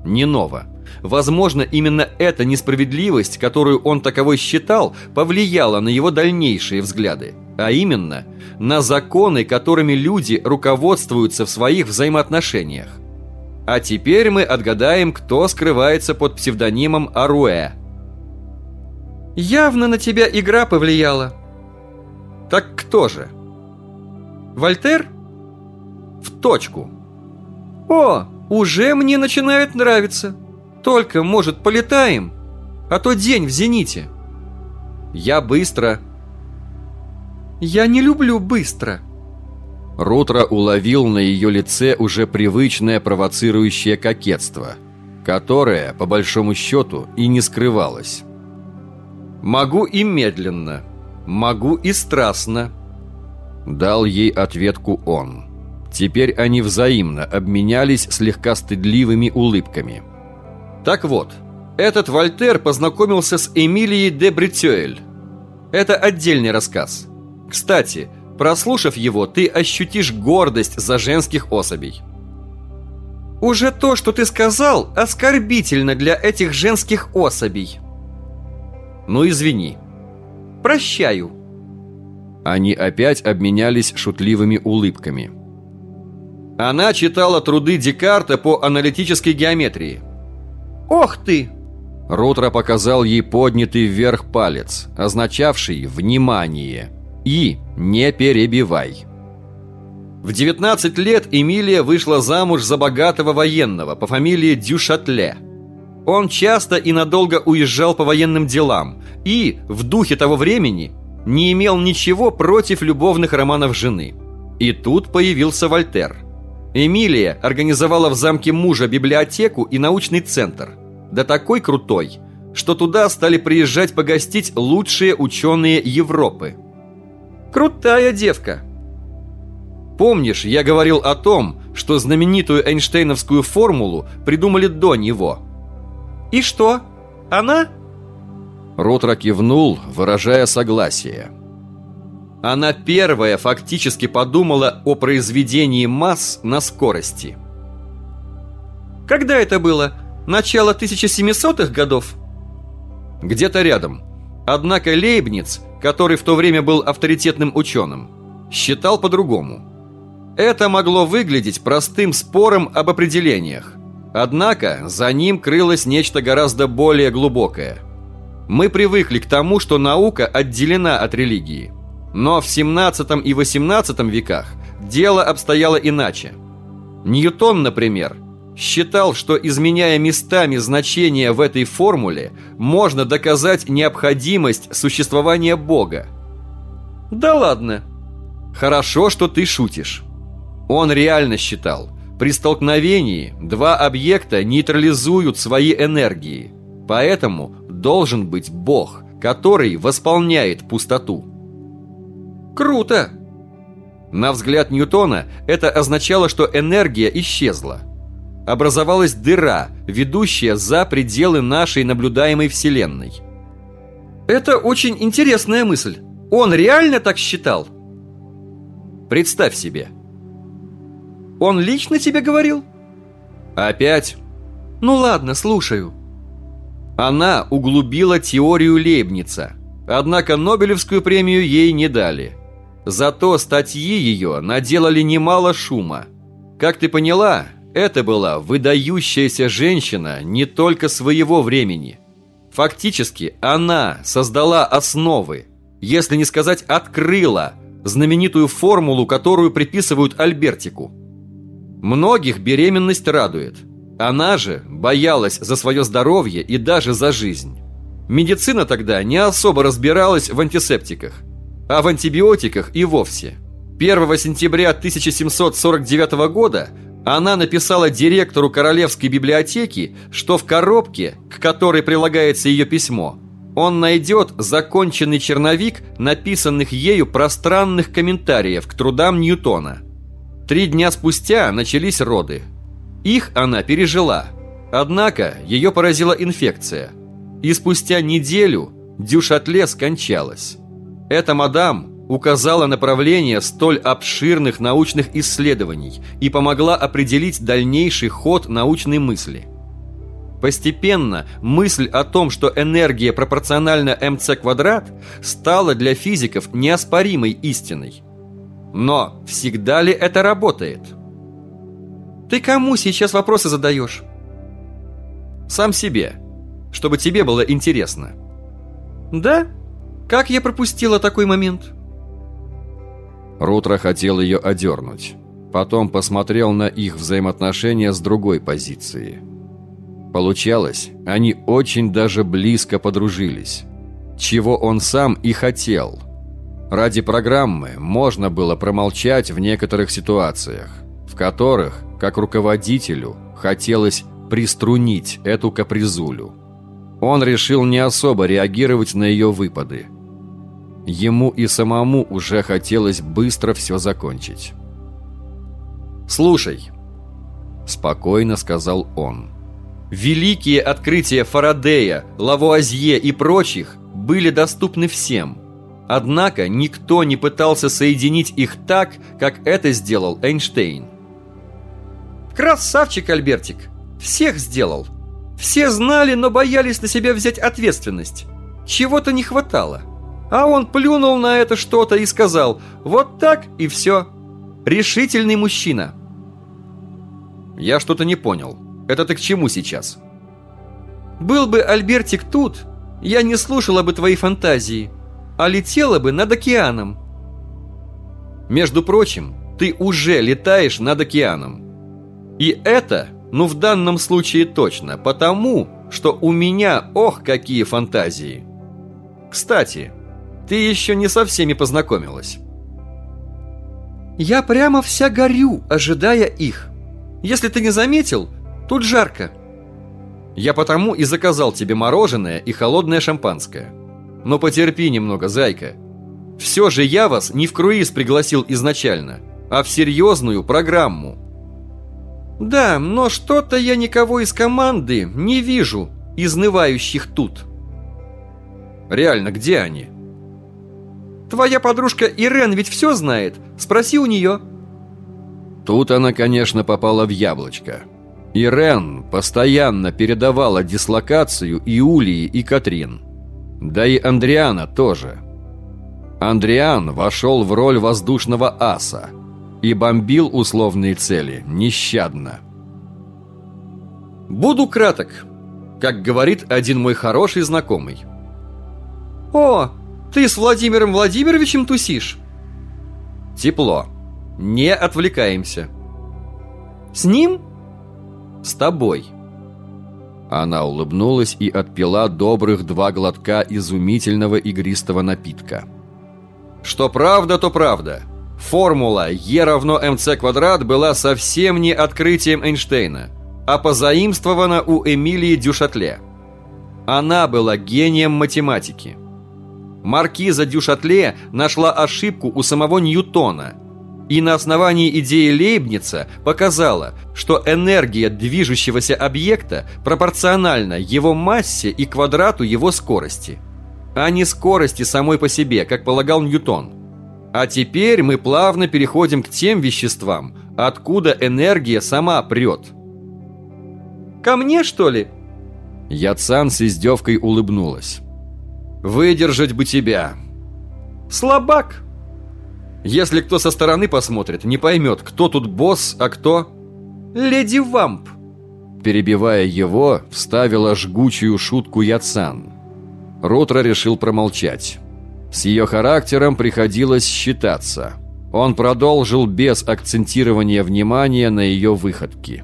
Не ново. Возможно, именно эта несправедливость, которую он таковой считал, повлияла на его дальнейшие взгляды. а именно на законы, которыми люди руководствуются в своих взаимоотношениях. А теперь мы отгадаем, кто скрывается под псевдонимом Аруэ. Явно на тебя игра повлияла. Так кто же? Вольтер? В точку. О, уже мне начинает нравиться. Только, может, полетаем? А то день в зените. Я быстро. Я не люблю быстро. Рутро уловил на ее лице уже привычное провоцирующее кокетство, которое, по большому счету, и не скрывалось. «Могу и медленно, могу и страстно», — дал ей ответку он. Теперь они взаимно обменялись слегка стыдливыми улыбками. «Так вот, этот Вольтер познакомился с Эмилией де Бретёэль. Это отдельный рассказ. Кстати, прослушав его, ты ощутишь гордость за женских особей. Уже то, что ты сказал, оскорбительно для этих женских особей. Ну, извини. Прощаю. Они опять обменялись шутливыми улыбками. Она читала труды Декарта по аналитической геометрии. «Ох ты!» Рутро показал ей поднятый вверх палец, означавший «внимание» и «не перебивай». В 19 лет Эмилия вышла замуж за богатого военного по фамилии Дюшатле. Он часто и надолго уезжал по военным делам и, в духе того времени, не имел ничего против любовных романов жены. И тут появился Вольтер. Эмилия организовала в замке мужа библиотеку и научный центр – да такой крутой, что туда стали приезжать погостить лучшие ученые Европы. Крутая девка. Помнишь, я говорил о том, что знаменитую Эйнштейновскую формулу придумали до него? И что? Она? Ротро кивнул, выражая согласие. Она первая фактически подумала о произведении масс на скорости. Когда это было? Начало 1700-х годов? Где-то рядом. Однако Лейбниц, который в то время был авторитетным ученым, считал по-другому. Это могло выглядеть простым спором об определениях. Однако за ним крылось нечто гораздо более глубокое. Мы привыкли к тому, что наука отделена от религии. Но в 17 и 18 веках дело обстояло иначе. Ньютон, например, считал, что изменяя местами значения в этой формуле, можно доказать необходимость существования Бога. Да ладно. Хорошо, что ты шутишь. Он реально считал, при столкновении два объекта нейтрализуют свои энергии. Поэтому должен быть Бог, который восполняет пустоту. Круто! На взгляд Ньютона это означало, что энергия исчезла образовалась дыра, ведущая за пределы нашей наблюдаемой Вселенной. Это очень интересная мысль. Он реально так считал? Представь себе. Он лично тебе говорил? Опять? Ну ладно, слушаю. Она углубила теорию Лейбница, однако Нобелевскую премию ей не дали. Зато статьи ее наделали немало шума. Как ты поняла, это была выдающаяся женщина не только своего времени. Фактически, она создала основы, если не сказать открыла, знаменитую формулу, которую приписывают Альбертику. Многих беременность радует. Она же боялась за свое здоровье и даже за жизнь. Медицина тогда не особо разбиралась в антисептиках, а в антибиотиках и вовсе. 1 сентября 1749 года она написала директору Королевской библиотеки, что в коробке, к которой прилагается ее письмо, он найдет законченный черновик написанных ею пространных комментариев к трудам Ньютона. Три дня спустя начались роды. Их она пережила. Однако ее поразила инфекция. И спустя неделю Дюшатле скончалась. Эта мадам указала направление столь обширных научных исследований и помогла определить дальнейший ход научной мысли. Постепенно мысль о том, что энергия пропорциональна МЦ квадрат, стала для физиков неоспоримой истиной. Но всегда ли это работает? Ты кому сейчас вопросы задаешь? Сам себе, чтобы тебе было интересно. Да? Как я пропустила такой момент? Рутро хотел ее одернуть. Потом посмотрел на их взаимоотношения с другой позиции. Получалось, они очень даже близко подружились. Чего он сам и хотел. Ради программы можно было промолчать в некоторых ситуациях, в которых, как руководителю, хотелось приструнить эту капризулю. Он решил не особо реагировать на ее выпады. Ему и самому уже хотелось быстро все закончить. «Слушай», – спокойно сказал он, – «великие открытия Фарадея, Лавуазье и прочих были доступны всем. Однако никто не пытался соединить их так, как это сделал Эйнштейн». «Красавчик, Альбертик! Всех сделал! Все знали, но боялись на себя взять ответственность. Чего-то не хватало. А он плюнул на это что-то и сказал «Вот так и все». Решительный мужчина. Я что-то не понял. Это ты к чему сейчас? Был бы Альбертик тут, я не слушала бы твои фантазии, а летела бы над океаном. Между прочим, ты уже летаешь над океаном. И это, ну в данном случае точно, потому, что у меня, ох, какие фантазии. Кстати, ты еще не со всеми познакомилась. Я прямо вся горю, ожидая их. Если ты не заметил, тут жарко. Я потому и заказал тебе мороженое и холодное шампанское. Но потерпи немного, зайка. Все же я вас не в круиз пригласил изначально, а в серьезную программу. Да, но что-то я никого из команды не вижу, изнывающих тут. Реально, где они? Твоя подружка Ирен ведь все знает. Спроси у нее. Тут она, конечно, попала в яблочко. Ирен постоянно передавала дислокацию и Улии, и Катрин. Да и Андриана тоже. Андриан вошел в роль воздушного аса и бомбил условные цели нещадно. «Буду краток», как говорит один мой хороший знакомый. «О, ты с Владимиром Владимировичем тусишь?» «Тепло. Не отвлекаемся. С ним? С тобой. Она улыбнулась и отпила добрых два глотка изумительного игристого напитка. Что правда, то правда. Формула Е равно МЦ квадрат была совсем не открытием Эйнштейна, а позаимствована у Эмилии Дюшатле. Она была гением математики. Маркиза Дюшатле нашла ошибку у самого Ньютона – и на основании идеи Лейбница показала, что энергия движущегося объекта пропорциональна его массе и квадрату его скорости, а не скорости самой по себе, как полагал Ньютон. А теперь мы плавно переходим к тем веществам, откуда энергия сама прет. «Ко мне, что ли?» Яцан с издевкой улыбнулась. «Выдержать бы тебя!» «Слабак!» Если кто со стороны посмотрит, не поймет, кто тут босс, а кто... Леди Вамп. Перебивая его, вставила жгучую шутку Яцан. Рутро решил промолчать. С ее характером приходилось считаться. Он продолжил без акцентирования внимания на ее выходки.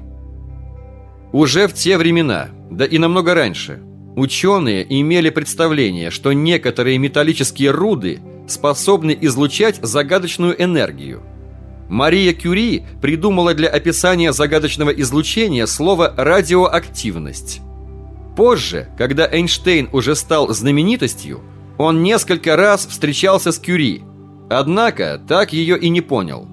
Уже в те времена, да и намного раньше, ученые имели представление, что некоторые металлические руды – способны излучать загадочную энергию. Мария Кюри придумала для описания загадочного излучения слово «радиоактивность». Позже, когда Эйнштейн уже стал знаменитостью, он несколько раз встречался с Кюри, однако так ее и не понял.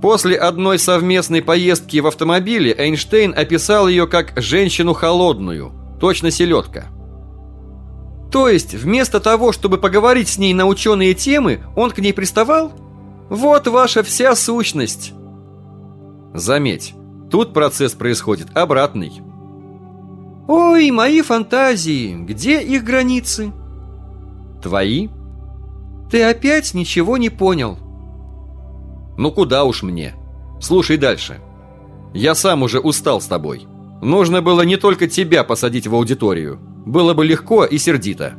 После одной совместной поездки в автомобиле Эйнштейн описал ее как «женщину холодную», точно селедка – то есть, вместо того, чтобы поговорить с ней на ученые темы, он к ней приставал? Вот ваша вся сущность. Заметь, тут процесс происходит обратный. Ой, мои фантазии, где их границы? Твои? Ты опять ничего не понял. Ну куда уж мне. Слушай дальше. Я сам уже устал с тобой. Нужно было не только тебя посадить в аудиторию. Было бы легко и сердито.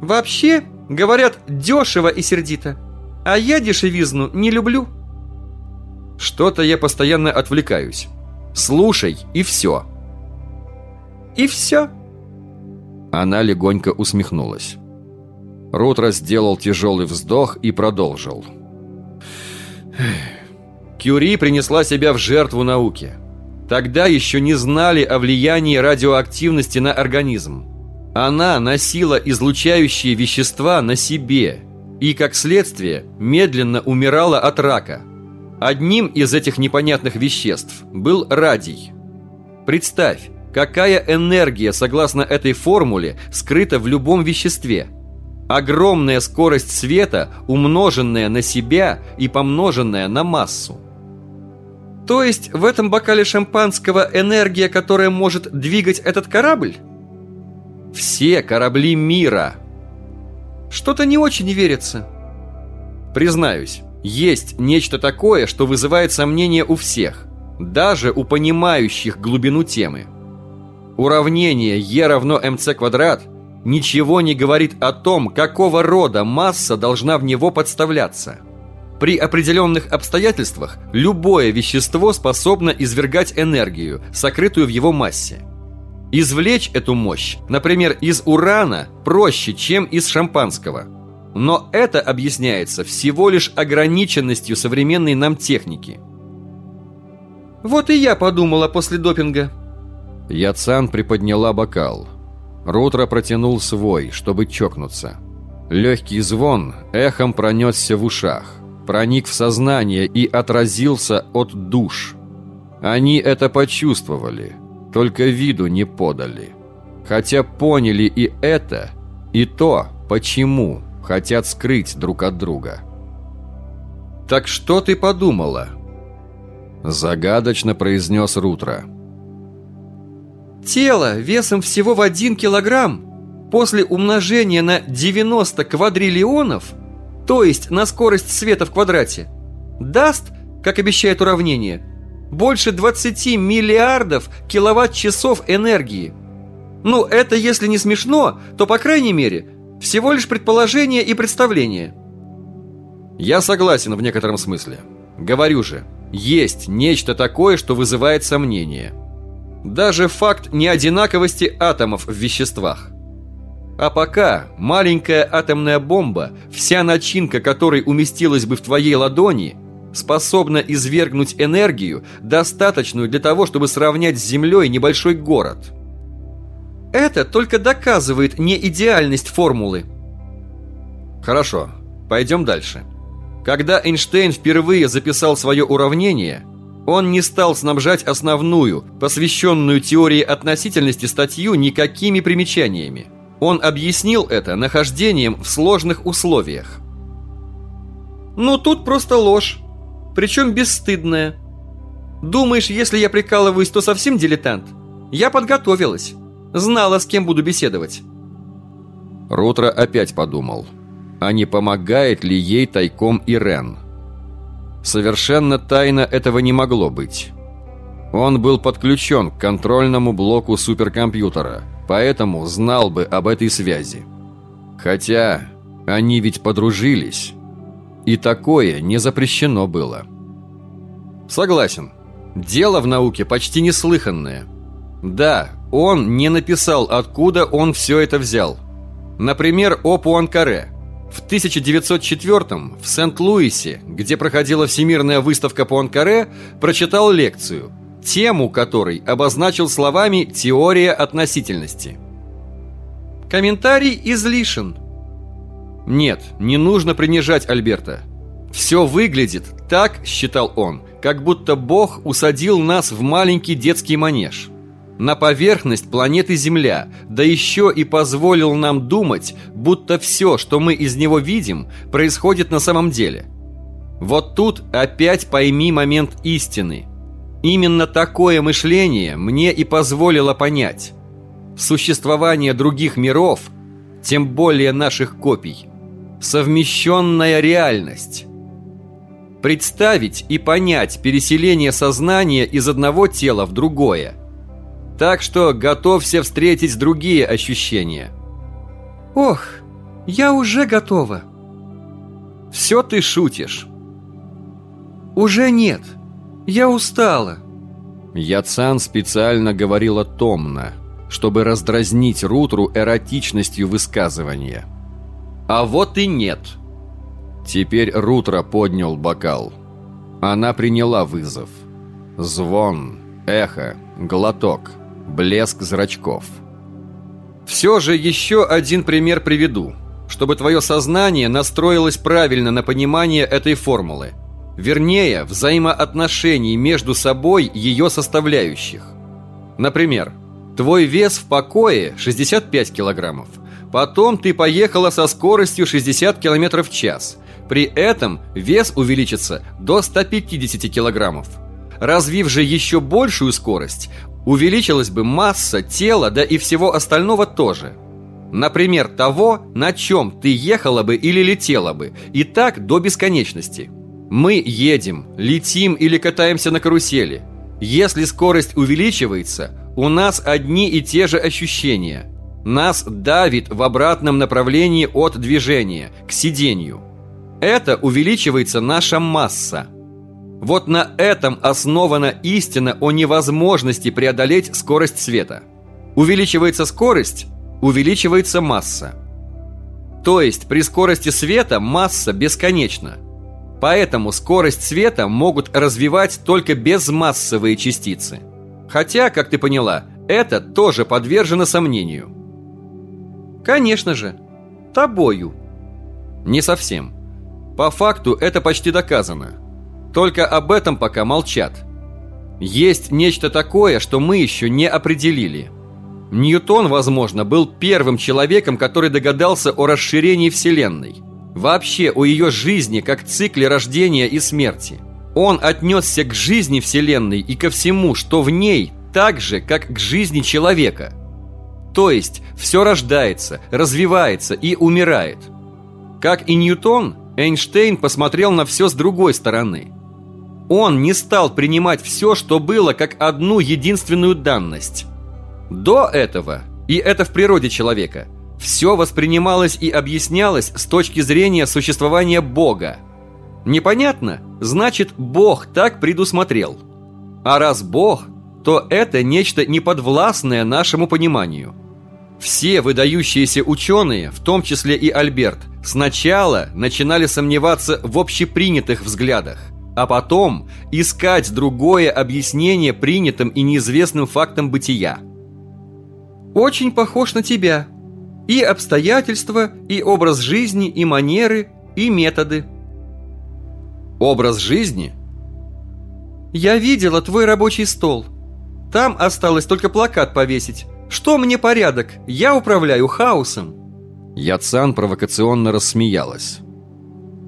Вообще, говорят, дешево и сердито. А я дешевизну не люблю. Что-то я постоянно отвлекаюсь. Слушай, и все. И все? Она легонько усмехнулась. Рутро сделал тяжелый вздох и продолжил. Кюри принесла себя в жертву науке. Тогда еще не знали о влиянии радиоактивности на организм. Она носила излучающие вещества на себе и, как следствие, медленно умирала от рака. Одним из этих непонятных веществ был радий. Представь, какая энергия, согласно этой формуле, скрыта в любом веществе. Огромная скорость света, умноженная на себя и помноженная на массу. То есть в этом бокале шампанского энергия, которая может двигать этот корабль? Все корабли мира. Что-то не очень верится. Признаюсь, есть нечто такое, что вызывает сомнения у всех, даже у понимающих глубину темы. Уравнение E равно mc квадрат ничего не говорит о том, какого рода масса должна в него подставляться – при определенных обстоятельствах любое вещество способно извергать энергию, сокрытую в его массе. Извлечь эту мощь, например, из урана, проще, чем из шампанского. Но это объясняется всего лишь ограниченностью современной нам техники. Вот и я подумала после допинга. Яцан приподняла бокал. Рутро протянул свой, чтобы чокнуться. Легкий звон эхом пронесся в ушах проник в сознание и отразился от душ. Они это почувствовали, только виду не подали. Хотя поняли и это, и то, почему хотят скрыть друг от друга. «Так что ты подумала?» Загадочно произнес Рутро. «Тело весом всего в один килограмм после умножения на 90 квадриллионов – то есть на скорость света в квадрате, даст, как обещает уравнение, больше 20 миллиардов киловатт-часов энергии. Ну, это если не смешно, то, по крайней мере, всего лишь предположение и представление. Я согласен в некотором смысле. Говорю же, есть нечто такое, что вызывает сомнения. Даже факт неодинаковости атомов в веществах. А пока маленькая атомная бомба, вся начинка которой уместилась бы в твоей ладони, способна извергнуть энергию, достаточную для того, чтобы сравнять с Землей небольшой город. Это только доказывает неидеальность формулы. Хорошо, пойдем дальше. Когда Эйнштейн впервые записал свое уравнение, он не стал снабжать основную, посвященную теории относительности статью никакими примечаниями – он объяснил это нахождением в сложных условиях. «Ну, тут просто ложь. Причем бесстыдная. Думаешь, если я прикалываюсь, то совсем дилетант? Я подготовилась. Знала, с кем буду беседовать». Рутро опять подумал, а не помогает ли ей тайком Ирен? Совершенно тайно этого не могло быть. Он был подключен к контрольному блоку суперкомпьютера – поэтому знал бы об этой связи. Хотя они ведь подружились, и такое не запрещено было. Согласен, дело в науке почти неслыханное. Да, он не написал, откуда он все это взял. Например, о Пуанкаре. В 1904 в Сент-Луисе, где проходила Всемирная выставка Пуанкаре, прочитал лекцию – тему которой обозначил словами «теория относительности». Комментарий излишен. Нет, не нужно принижать Альберта. Все выглядит так, считал он, как будто Бог усадил нас в маленький детский манеж. На поверхность планеты Земля, да еще и позволил нам думать, будто все, что мы из него видим, происходит на самом деле. Вот тут опять пойми момент истины – Именно такое мышление мне и позволило понять. Существование других миров, тем более наших копий, совмещенная реальность. Представить и понять переселение сознания из одного тела в другое. Так что готовься встретить другие ощущения. Ох, я уже готова. Все ты шутишь. Уже нет. Я устала. Яцан специально говорила томно, чтобы раздразнить Рутру эротичностью высказывания. А вот и нет. Теперь Рутра поднял бокал. Она приняла вызов. Звон, эхо, глоток, блеск зрачков. Все же еще один пример приведу, чтобы твое сознание настроилось правильно на понимание этой формулы – Вернее, взаимоотношений между собой ее составляющих. Например, твой вес в покое 65 килограммов. Потом ты поехала со скоростью 60 километров в час. При этом вес увеличится до 150 килограммов. Развив же еще большую скорость, увеличилась бы масса тела, да и всего остального тоже. Например, того, на чем ты ехала бы или летела бы, и так до бесконечности – мы едем, летим или катаемся на карусели. Если скорость увеличивается, у нас одни и те же ощущения. Нас давит в обратном направлении от движения, к сидению. Это увеличивается наша масса. Вот на этом основана истина о невозможности преодолеть скорость света. Увеличивается скорость, увеличивается масса. То есть при скорости света масса бесконечна – Поэтому скорость света могут развивать только безмассовые частицы. Хотя, как ты поняла, это тоже подвержено сомнению. Конечно же, тобою. Не совсем. По факту это почти доказано. Только об этом пока молчат. Есть нечто такое, что мы еще не определили. Ньютон, возможно, был первым человеком, который догадался о расширении Вселенной – Вообще о ее жизни как цикле рождения и смерти. Он отнесся к жизни Вселенной и ко всему, что в ней, так же, как к жизни человека. То есть, все рождается, развивается и умирает. Как и Ньютон, Эйнштейн посмотрел на все с другой стороны. Он не стал принимать все, что было, как одну единственную данность. До этого, и это в природе человека – все воспринималось и объяснялось с точки зрения существования Бога. Непонятно? Значит, Бог так предусмотрел. А раз Бог, то это нечто неподвластное нашему пониманию. Все выдающиеся ученые, в том числе и Альберт, сначала начинали сомневаться в общепринятых взглядах, а потом искать другое объяснение принятым и неизвестным фактам бытия. «Очень похож на тебя», и обстоятельства, и образ жизни, и манеры, и методы. Образ жизни? Я видела твой рабочий стол. Там осталось только плакат повесить. Что мне порядок? Я управляю хаосом. Яцан провокационно рассмеялась.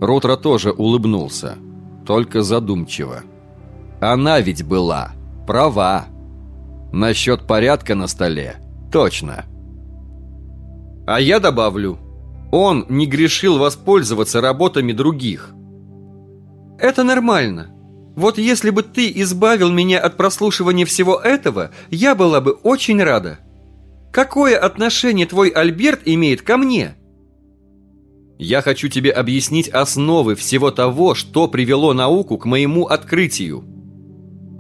Ротра тоже улыбнулся, только задумчиво. Она ведь была права. Насчет порядка на столе точно. А я добавлю, он не грешил воспользоваться работами других. Это нормально. Вот если бы ты избавил меня от прослушивания всего этого, я была бы очень рада. Какое отношение твой Альберт имеет ко мне? Я хочу тебе объяснить основы всего того, что привело науку к моему открытию.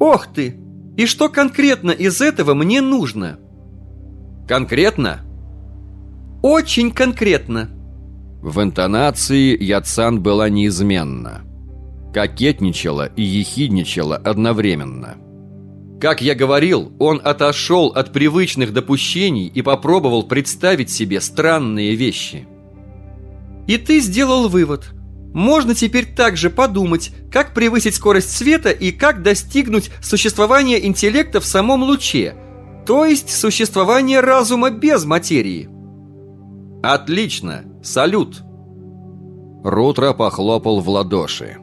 Ох ты! И что конкретно из этого мне нужно? Конкретно? Очень конкретно. В интонации Яцан была неизменна. Кокетничала и ехидничала одновременно. Как я говорил, он отошел от привычных допущений и попробовал представить себе странные вещи. И ты сделал вывод. Можно теперь также подумать, как превысить скорость света и как достигнуть существования интеллекта в самом луче, то есть существования разума без материи – Отлично! Салют!» Рутро похлопал в ладоши.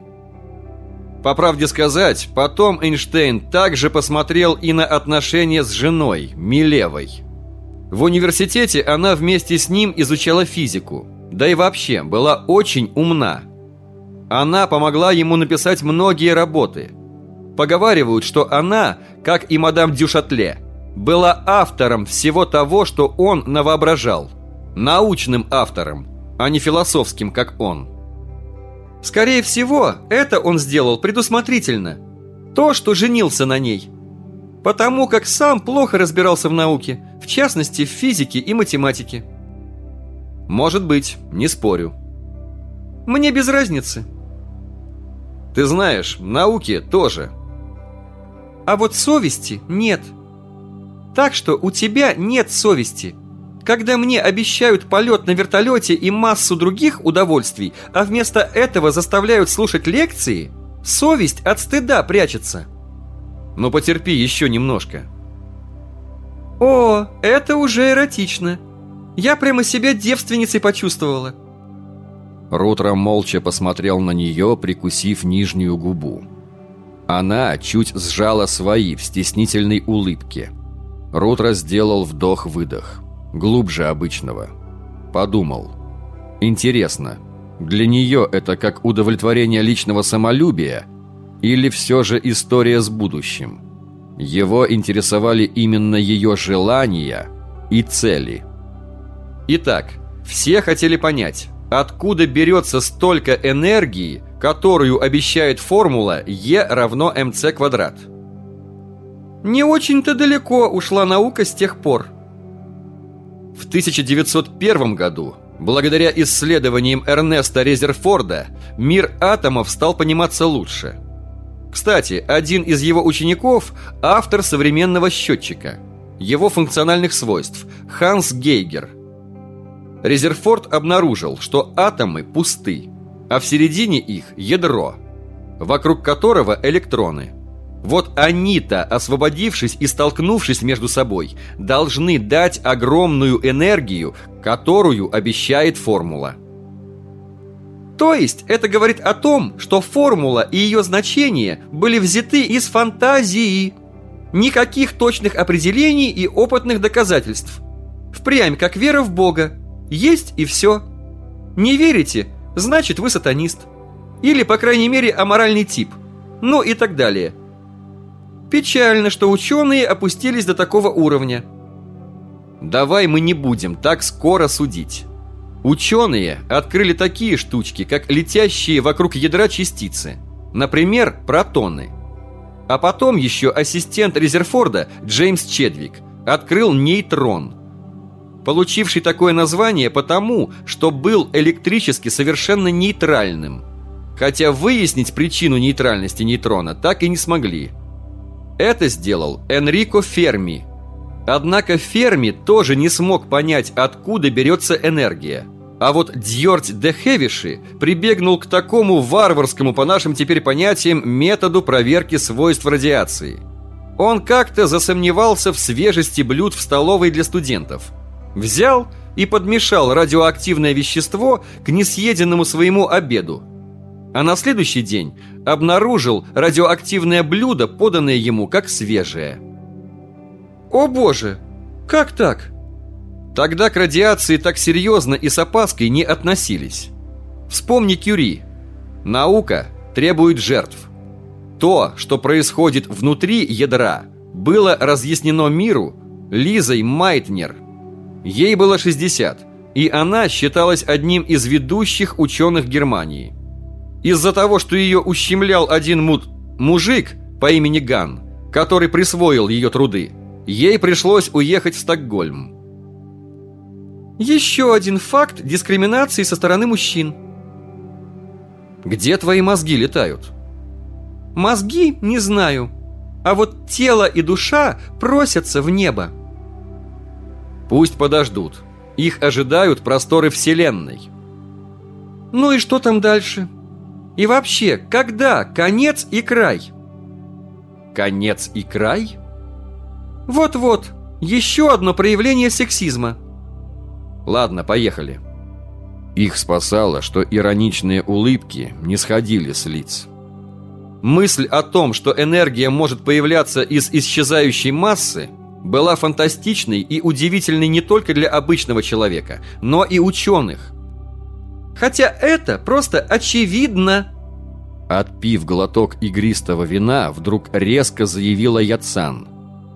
По правде сказать, потом Эйнштейн также посмотрел и на отношения с женой, Милевой. В университете она вместе с ним изучала физику, да и вообще была очень умна. Она помогла ему написать многие работы. Поговаривают, что она, как и мадам Дюшатле, была автором всего того, что он навоображал. Научным автором, а не философским, как он. Скорее всего, это он сделал предусмотрительно. То, что женился на ней. Потому как сам плохо разбирался в науке, в частности, в физике и математике. Может быть, не спорю. Мне без разницы. Ты знаешь, науке тоже. А вот совести нет. Так что у тебя нет совести – когда мне обещают полет на вертолете и массу других удовольствий, а вместо этого заставляют слушать лекции, совесть от стыда прячется. Но потерпи еще немножко. О, это уже эротично. Я прямо себя девственницей почувствовала. Рутро молча посмотрел на нее, прикусив нижнюю губу. Она чуть сжала свои в стеснительной улыбке. Рутро сделал вдох-выдох глубже обычного. Подумал. Интересно, для нее это как удовлетворение личного самолюбия или все же история с будущим? Его интересовали именно ее желания и цели. Итак, все хотели понять, откуда берется столько энергии, которую обещает формула E равно mc квадрат. Не очень-то далеко ушла наука с тех пор – в 1901 году, благодаря исследованиям Эрнеста Резерфорда, мир атомов стал пониматься лучше. Кстати, один из его учеников – автор современного счетчика, его функциональных свойств – Ханс Гейгер. Резерфорд обнаружил, что атомы пусты, а в середине их – ядро, вокруг которого электроны – вот они-то, освободившись и столкнувшись между собой, должны дать огромную энергию, которую обещает формула. То есть это говорит о том, что формула и ее значения были взяты из фантазии. Никаких точных определений и опытных доказательств. Впрямь как вера в Бога. Есть и все. Не верите, значит вы сатанист. Или, по крайней мере, аморальный тип. Ну и так далее – Печально, что ученые опустились до такого уровня. Давай мы не будем так скоро судить. Ученые открыли такие штучки, как летящие вокруг ядра частицы. Например, протоны. А потом еще ассистент Резерфорда Джеймс Чедвик открыл нейтрон, получивший такое название потому, что был электрически совершенно нейтральным. Хотя выяснить причину нейтральности нейтрона так и не смогли – это сделал Энрико Ферми. Однако Ферми тоже не смог понять, откуда берется энергия. А вот Дьордь де Хевиши прибегнул к такому варварскому по нашим теперь понятиям методу проверки свойств радиации. Он как-то засомневался в свежести блюд в столовой для студентов. Взял и подмешал радиоактивное вещество к несъеденному своему обеду – а на следующий день обнаружил радиоактивное блюдо, поданное ему как свежее. «О боже! Как так?» Тогда к радиации так серьезно и с опаской не относились. Вспомни Кюри. Наука требует жертв. То, что происходит внутри ядра, было разъяснено миру Лизой Майтнер. Ей было 60, и она считалась одним из ведущих ученых Германии – из-за того, что ее ущемлял один муд... мужик по имени Ган, который присвоил ее труды, ей пришлось уехать в Стокгольм. Еще один факт дискриминации со стороны мужчин. Где твои мозги летают? Мозги не знаю, а вот тело и душа просятся в небо. Пусть подождут. Их ожидают просторы Вселенной. Ну и что там дальше? И вообще, когда конец и край? Конец и край? Вот-вот, еще одно проявление сексизма. Ладно, поехали. Их спасало, что ироничные улыбки не сходили с лиц. Мысль о том, что энергия может появляться из исчезающей массы, была фантастичной и удивительной не только для обычного человека, но и ученых. Хотя это просто очевидно. Отпив глоток игристого вина, вдруг резко заявила Яцан,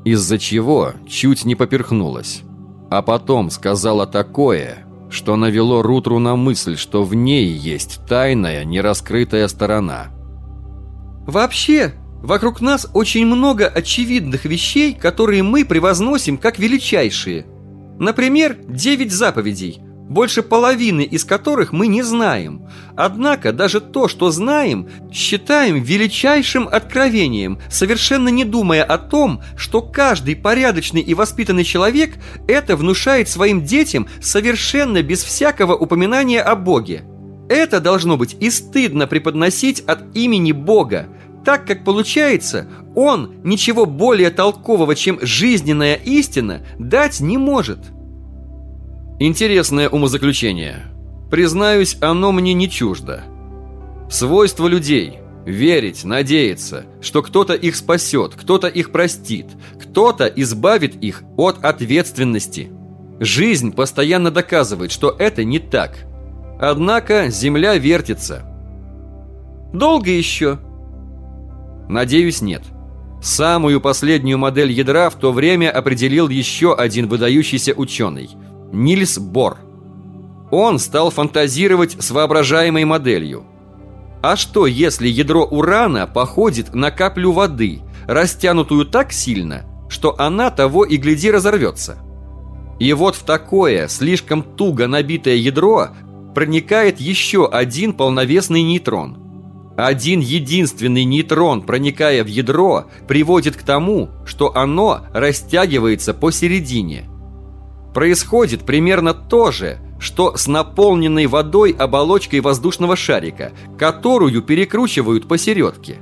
из-за чего чуть не поперхнулась. А потом сказала такое, что навело Рутру на мысль, что в ней есть тайная, нераскрытая сторона. Вообще, вокруг нас очень много очевидных вещей, которые мы превозносим как величайшие. Например, девять заповедей – больше половины из которых мы не знаем. Однако даже то, что знаем, считаем величайшим откровением, совершенно не думая о том, что каждый порядочный и воспитанный человек это внушает своим детям совершенно без всякого упоминания о Боге. Это должно быть и стыдно преподносить от имени Бога, так как получается, он ничего более толкового, чем жизненная истина, дать не может – Интересное умозаключение. Признаюсь, оно мне не чуждо. Свойство людей – верить, надеяться, что кто-то их спасет, кто-то их простит, кто-то избавит их от ответственности. Жизнь постоянно доказывает, что это не так. Однако Земля вертится. Долго еще? Надеюсь, нет. Самую последнюю модель ядра в то время определил еще один выдающийся ученый – Нильс Бор. Он стал фантазировать с воображаемой моделью. А что, если ядро урана походит на каплю воды, растянутую так сильно, что она того и гляди разорвется? И вот в такое, слишком туго набитое ядро проникает еще один полновесный нейтрон. Один единственный нейтрон, проникая в ядро, приводит к тому, что оно растягивается посередине – Происходит примерно то же, что с наполненной водой оболочкой воздушного шарика, которую перекручивают посередке.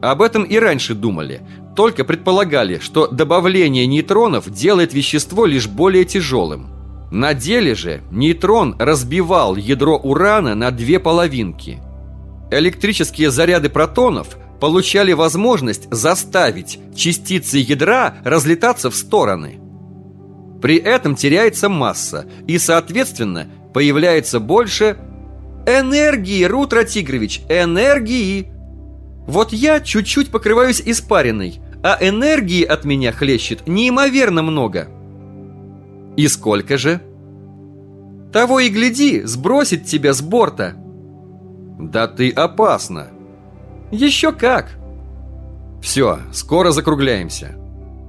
Об этом и раньше думали, только предполагали, что добавление нейтронов делает вещество лишь более тяжелым. На деле же нейтрон разбивал ядро урана на две половинки. Электрические заряды протонов получали возможность заставить частицы ядра разлетаться в стороны – при этом теряется масса, и, соответственно, появляется больше энергии, Рутро Тигрович, энергии. Вот я чуть-чуть покрываюсь испариной, а энергии от меня хлещет неимоверно много. И сколько же? Того и гляди, сбросит тебя с борта. Да ты опасна. Еще как. Все, скоро закругляемся.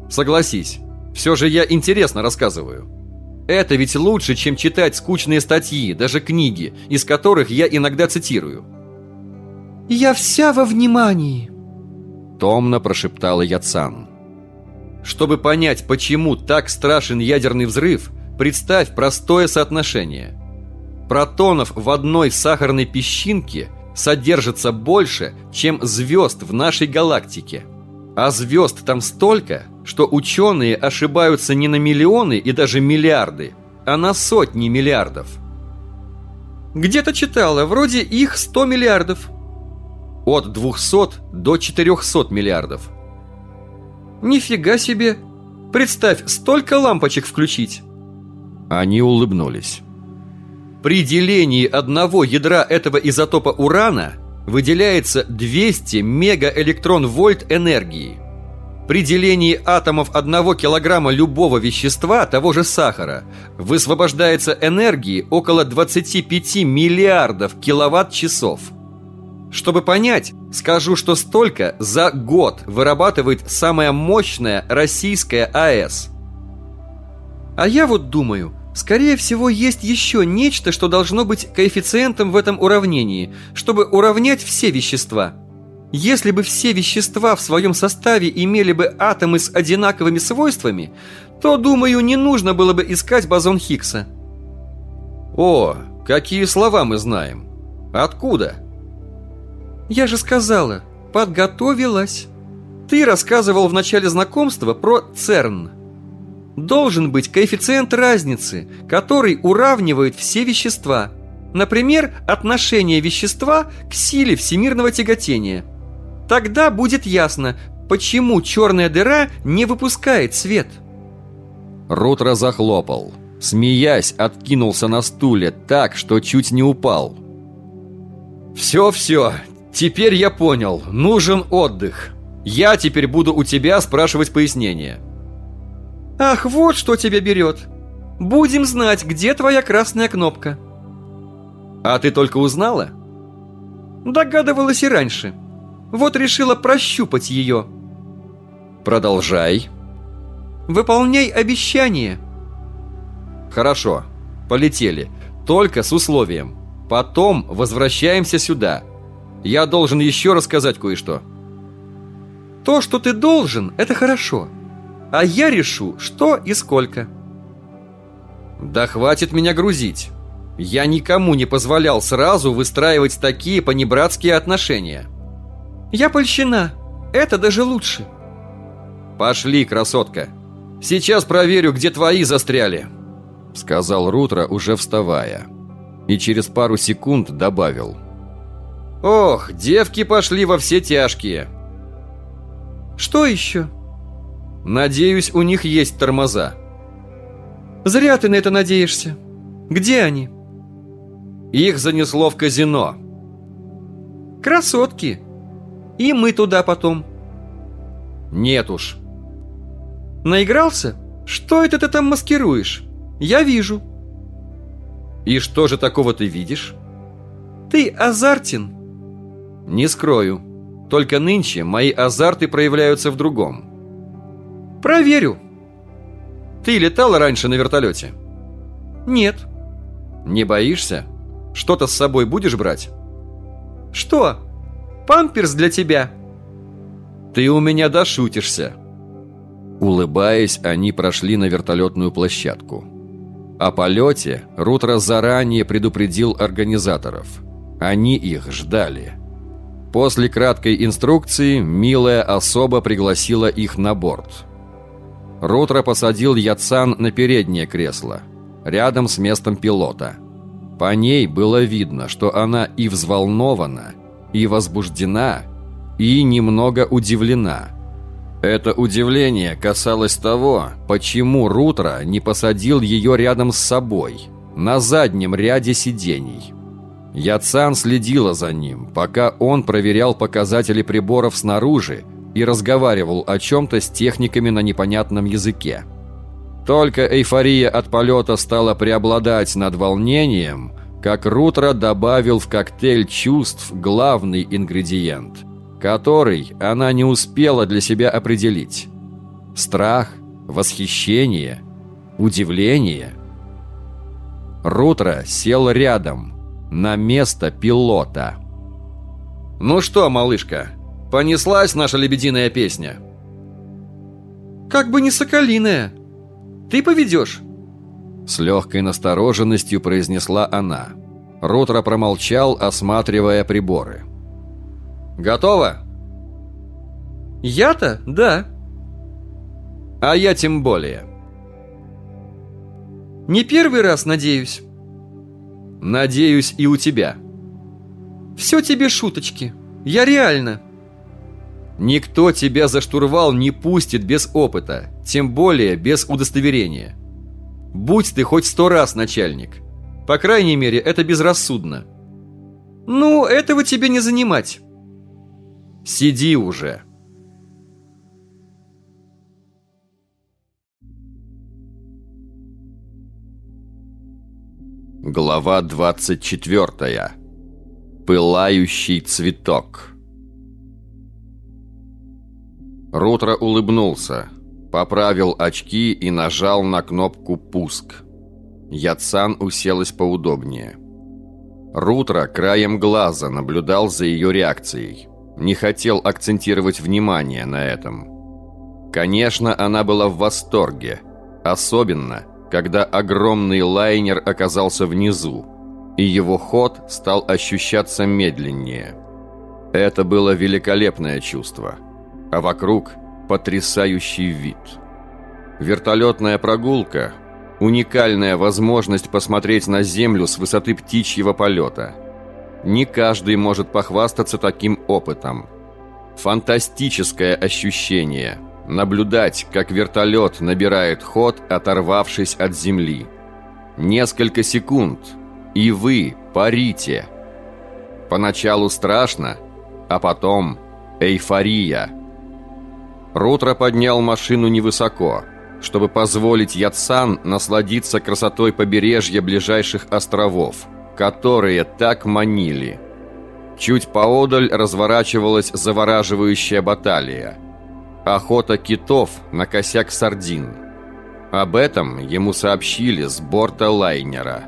Согласись, все же я интересно рассказываю. Это ведь лучше, чем читать скучные статьи, даже книги, из которых я иногда цитирую. «Я вся во внимании», — томно прошептала Яцан. Чтобы понять, почему так страшен ядерный взрыв, представь простое соотношение. Протонов в одной сахарной песчинке содержится больше, чем звезд в нашей галактике. А звезд там столько, что ученые ошибаются не на миллионы и даже миллиарды, а на сотни миллиардов. Где-то читала, вроде их 100 миллиардов. От 200 до 400 миллиардов. Нифига себе! Представь, столько лампочек включить. Они улыбнулись. При делении одного ядра этого изотопа урана выделяется 200 мегаэлектрон-вольт энергии – при делении атомов одного килограмма любого вещества, того же сахара, высвобождается энергии около 25 миллиардов киловатт-часов. Чтобы понять, скажу, что столько за год вырабатывает самая мощная российская АЭС. А я вот думаю, скорее всего есть еще нечто, что должно быть коэффициентом в этом уравнении, чтобы уравнять все вещества – если бы все вещества в своем составе имели бы атомы с одинаковыми свойствами, то, думаю, не нужно было бы искать бозон Хиггса. О, какие слова мы знаем. Откуда? Я же сказала, подготовилась. Ты рассказывал в начале знакомства про ЦЕРН. Должен быть коэффициент разницы, который уравнивает все вещества. Например, отношение вещества к силе всемирного тяготения – Тогда будет ясно, почему черная дыра не выпускает свет. Рутро захлопал. Смеясь, откинулся на стуле так, что чуть не упал. «Все-все, теперь я понял, нужен отдых. Я теперь буду у тебя спрашивать пояснения». «Ах, вот что тебя берет. Будем знать, где твоя красная кнопка». «А ты только узнала?» «Догадывалась и раньше. Вот решила прощупать ее». «Продолжай». «Выполняй обещание». «Хорошо, полетели. Только с условием. Потом возвращаемся сюда. Я должен еще рассказать кое-что». «То, что ты должен, это хорошо. А я решу, что и сколько». «Да хватит меня грузить. Я никому не позволял сразу выстраивать такие понебратские отношения». «Я польщена. Это даже лучше». «Пошли, красотка. Сейчас проверю, где твои застряли», — сказал Рутро, уже вставая. И через пару секунд добавил. «Ох, девки пошли во все тяжкие». «Что еще?» «Надеюсь, у них есть тормоза». «Зря ты на это надеешься. Где они?» «Их занесло в казино». «Красотки. И мы туда потом». «Нет уж». «Наигрался? Что это ты там маскируешь? Я вижу». «И что же такого ты видишь?» «Ты азартен». «Не скрою. Только нынче мои азарты проявляются в другом». «Проверю». «Ты летала раньше на вертолете?» «Нет». «Не боишься? Что-то с собой будешь брать?» «Что? Памперс для тебя?» «Ты у меня дошутишься». Улыбаясь, они прошли на вертолетную площадку. О полете Рутро заранее предупредил организаторов. Они их ждали. После краткой инструкции милая особа пригласила их на борт. Рутро посадил Яцан на переднее кресло, рядом с местом пилота. По ней было видно, что она и взволнована, и возбуждена, и немного удивлена. Это удивление касалось того, почему Рутро не посадил ее рядом с собой, на заднем ряде сидений. Яцан следила за ним, пока он проверял показатели приборов снаружи и разговаривал о чем-то с техниками на непонятном языке. Только эйфория от полета стала преобладать над волнением, как Рутро добавил в коктейль чувств главный ингредиент, который она не успела для себя определить. Страх, восхищение, удивление. Рутро сел рядом, на место пилота. «Ну что, малышка, понеслась наша лебединая песня?» «Как бы не соколиная. Ты поведешь?» С легкой настороженностью произнесла она. Рутро промолчал, осматривая приборы. «Готово?» «Я-то? Да». «А я тем более». «Не первый раз, надеюсь». «Надеюсь, и у тебя». «Все тебе шуточки. Я реально». «Никто тебя за штурвал не пустит без опыта, тем более без удостоверения. Будь ты хоть сто раз начальник. По крайней мере, это безрассудно». «Ну, этого тебе не занимать». «Сиди уже». Глава 24. Пылающий цветок. Рутро улыбнулся, поправил очки и нажал на кнопку «Пуск». Яцан уселась поудобнее. Рутро краем глаза наблюдал за ее реакцией. Не хотел акцентировать внимание на этом. Конечно, она была в восторге. Особенно – когда огромный лайнер оказался внизу, и его ход стал ощущаться медленнее. Это было великолепное чувство, а вокруг потрясающий вид. Вертолетная прогулка – уникальная возможность посмотреть на Землю с высоты птичьего полета. Не каждый может похвастаться таким опытом. Фантастическое ощущение – наблюдать, как вертолет набирает ход, оторвавшись от земли. Несколько секунд, и вы парите. Поначалу страшно, а потом эйфория. Рутро поднял машину невысоко, чтобы позволить Яцан насладиться красотой побережья ближайших островов, которые так манили – Чуть поодаль разворачивалась завораживающая баталия. Охота китов на косяк сардин. Об этом ему сообщили с борта лайнера.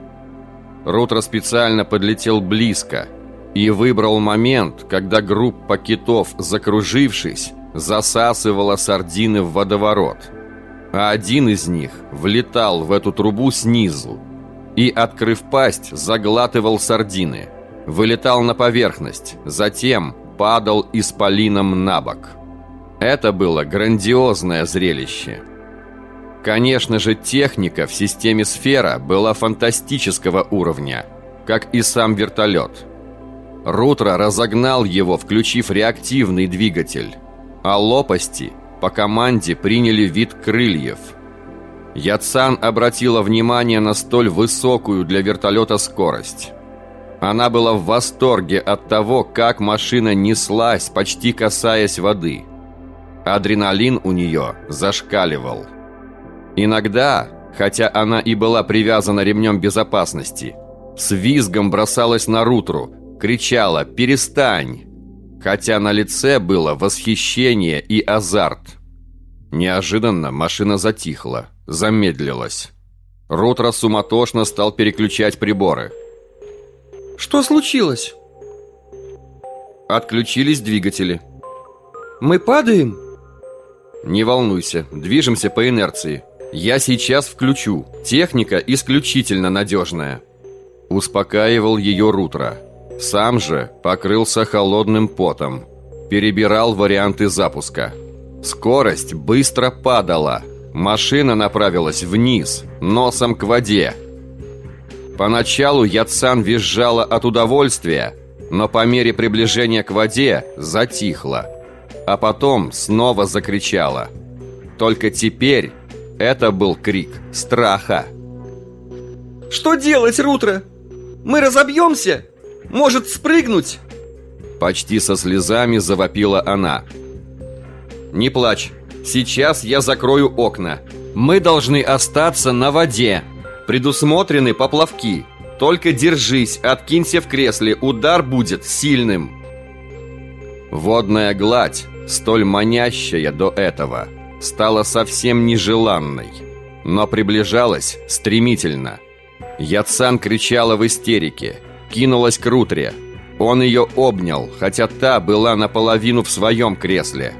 Рутро специально подлетел близко и выбрал момент, когда группа китов, закружившись, засасывала сардины в водоворот. А один из них влетал в эту трубу снизу и, открыв пасть, заглатывал сардины – вылетал на поверхность, затем падал исполином на бок. Это было грандиозное зрелище. Конечно же, техника в системе «Сфера» была фантастического уровня, как и сам вертолет. Рутро разогнал его, включив реактивный двигатель, а лопасти по команде приняли вид крыльев. Яцан обратила внимание на столь высокую для вертолета скорость. Она была в восторге от того, как машина неслась, почти касаясь воды. Адреналин у нее зашкаливал. Иногда, хотя она и была привязана ремнем безопасности, с визгом бросалась на рутру, кричала «Перестань!», хотя на лице было восхищение и азарт. Неожиданно машина затихла, замедлилась. Рутро суматошно стал переключать приборы – что случилось? Отключились двигатели. Мы падаем? Не волнуйся, движемся по инерции. Я сейчас включу. Техника исключительно надежная. Успокаивал ее Рутро. Сам же покрылся холодным потом. Перебирал варианты запуска. Скорость быстро падала. Машина направилась вниз, носом к воде. Поначалу Яцан визжала от удовольствия, но по мере приближения к воде затихла, а потом снова закричала. Только теперь это был крик страха. «Что делать, Рутро? Мы разобьемся? Может, спрыгнуть?» Почти со слезами завопила она. «Не плачь, сейчас я закрою окна. Мы должны остаться на воде!» Предусмотрены поплавки. Только держись, откинься в кресле, удар будет сильным. Водная гладь, столь манящая до этого, стала совсем нежеланной, но приближалась стремительно. Яцан кричала в истерике, кинулась к Рутре. Он ее обнял, хотя та была наполовину в своем кресле.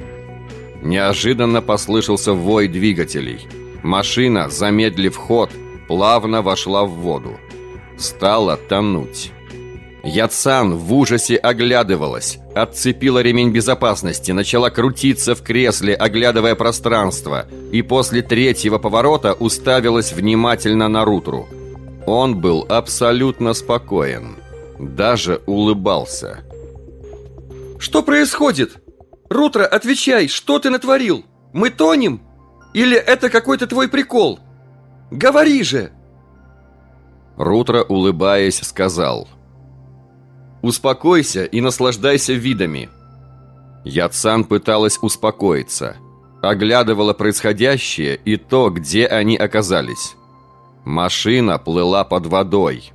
Неожиданно послышался вой двигателей. Машина, замедлив ход, плавно вошла в воду. Стала тонуть. Яцан в ужасе оглядывалась, отцепила ремень безопасности, начала крутиться в кресле, оглядывая пространство, и после третьего поворота уставилась внимательно на Рутру. Он был абсолютно спокоен, даже улыбался. «Что происходит? Рутра, отвечай, что ты натворил? Мы тонем? Или это какой-то твой прикол?» Говори же!» Рутро, улыбаясь, сказал «Успокойся и наслаждайся видами». Яцан пыталась успокоиться, оглядывала происходящее и то, где они оказались. Машина плыла под водой.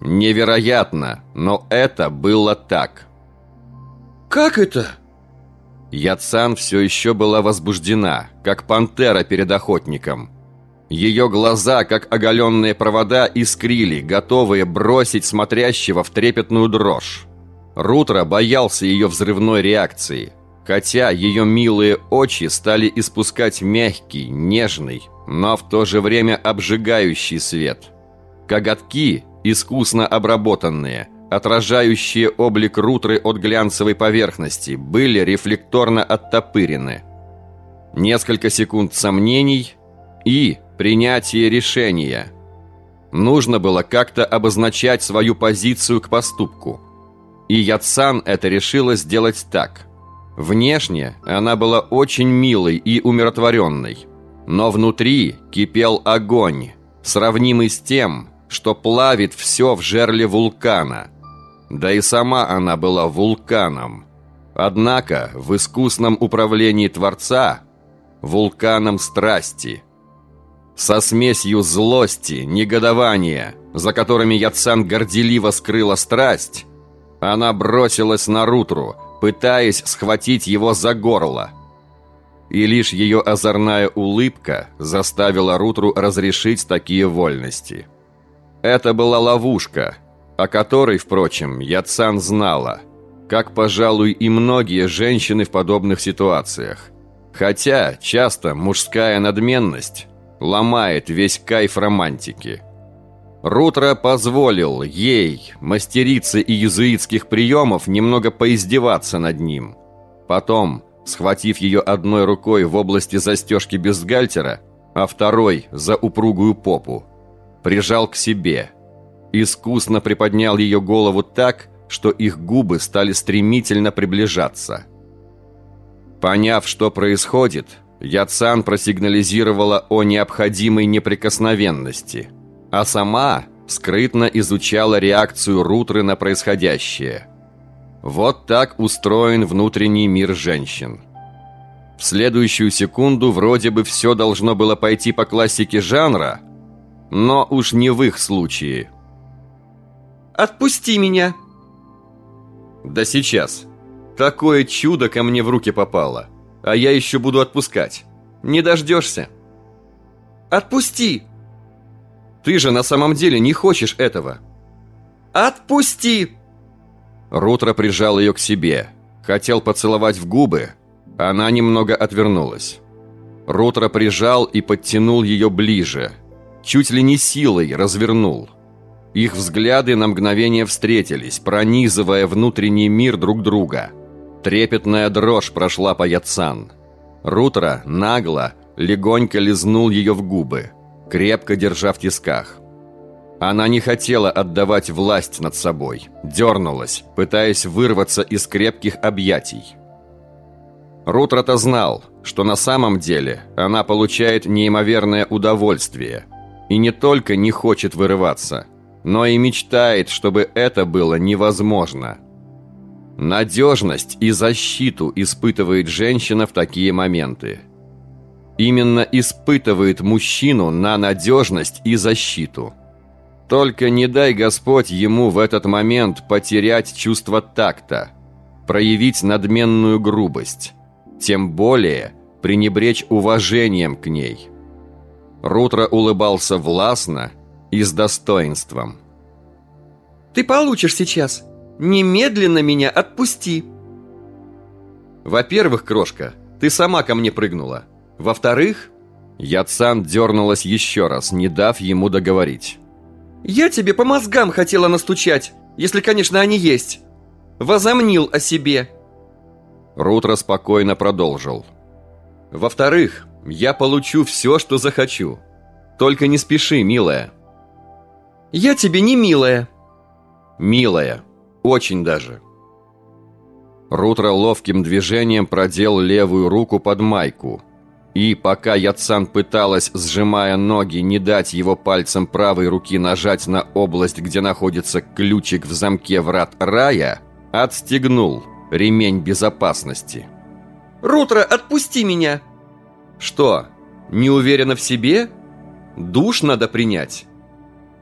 Невероятно, но это было так. «Как это?» Яцан все еще была возбуждена, как пантера перед охотником – ее глаза, как оголенные провода, искрили, готовые бросить смотрящего в трепетную дрожь. Рутро боялся ее взрывной реакции, хотя ее милые очи стали испускать мягкий, нежный, но в то же время обжигающий свет. Коготки, искусно обработанные, отражающие облик Рутры от глянцевой поверхности, были рефлекторно оттопырены. Несколько секунд сомнений и принятие решения. Нужно было как-то обозначать свою позицию к поступку. И Яцан это решила сделать так. Внешне она была очень милой и умиротворенной, но внутри кипел огонь, сравнимый с тем, что плавит все в жерле вулкана. Да и сама она была вулканом. Однако в искусном управлении Творца – вулканом страсти. Со смесью злости, негодования, за которыми Яцан горделиво скрыла страсть, она бросилась на Рутру – пытаясь схватить его за горло. И лишь ее озорная улыбка заставила Рутру разрешить такие вольности. Это была ловушка, о которой, впрочем, Яцан знала, как, пожалуй, и многие женщины в подобных ситуациях. Хотя часто мужская надменность ломает весь кайф романтики. Рутро позволил ей, мастерице и иезуитских приемов, немного поиздеваться над ним. Потом, схватив ее одной рукой в области застежки бюстгальтера, а второй за упругую попу, прижал к себе. Искусно приподнял ее голову так, что их губы стали стремительно приближаться. Поняв, что происходит, Яцан просигнализировала о необходимой неприкосновенности – а сама скрытно изучала реакцию Рутры на происходящее. Вот так устроен внутренний мир женщин. В следующую секунду вроде бы все должно было пойти по классике жанра, но уж не в их случае. «Отпусти меня!» «Да сейчас. Такое чудо ко мне в руки попало, а я еще буду отпускать. Не дождешься?» «Отпусти!» Ты же на самом деле не хочешь этого. Отпусти! Рутро прижал ее к себе. Хотел поцеловать в губы. Она немного отвернулась. Рутро прижал и подтянул ее ближе. Чуть ли не силой развернул. Их взгляды на мгновение встретились, пронизывая внутренний мир друг друга. Трепетная дрожь прошла по Яцан. Рутро нагло, легонько лизнул ее в губы крепко держа в тисках. Она не хотела отдавать власть над собой, дернулась, пытаясь вырваться из крепких объятий. Рутрата знал, что на самом деле она получает неимоверное удовольствие и не только не хочет вырываться, но и мечтает, чтобы это было невозможно. Надежность и защиту испытывает женщина в такие моменты – именно испытывает мужчину на надежность и защиту. Только не дай Господь ему в этот момент потерять чувство такта, проявить надменную грубость, тем более пренебречь уважением к ней. Рутро улыбался властно и с достоинством. «Ты получишь сейчас. Немедленно меня отпусти!» «Во-первых, крошка, ты сама ко мне прыгнула. Во-вторых, Яцан дернулась еще раз, не дав ему договорить. «Я тебе по мозгам хотела настучать, если, конечно, они есть. Возомнил о себе». Рутро спокойно продолжил. «Во-вторых, я получу все, что захочу. Только не спеши, милая». «Я тебе не милая». «Милая. Очень даже». Рутро ловким движением продел левую руку под майку – и пока Яцан пыталась, сжимая ноги, не дать его пальцем правой руки нажать на область, где находится ключик в замке врат рая, отстегнул ремень безопасности. «Рутро, отпусти меня!» «Что, не уверена в себе? Душ надо принять?»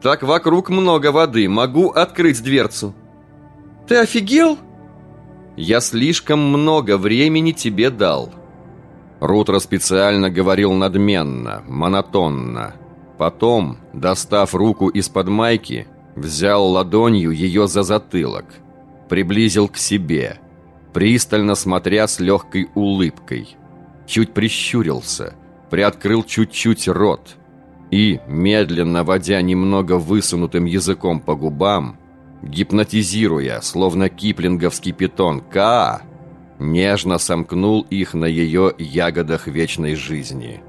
«Так вокруг много воды, могу открыть дверцу». «Ты офигел?» «Я слишком много времени тебе дал». Рутро специально говорил надменно, монотонно. Потом, достав руку из-под майки, взял ладонью ее за затылок, приблизил к себе, пристально смотря с легкой улыбкой. Чуть прищурился, приоткрыл чуть-чуть рот и, медленно водя немного высунутым языком по губам, гипнотизируя, словно киплинговский питон «Ка!», нежно сомкнул их на ее ягодах вечной жизни.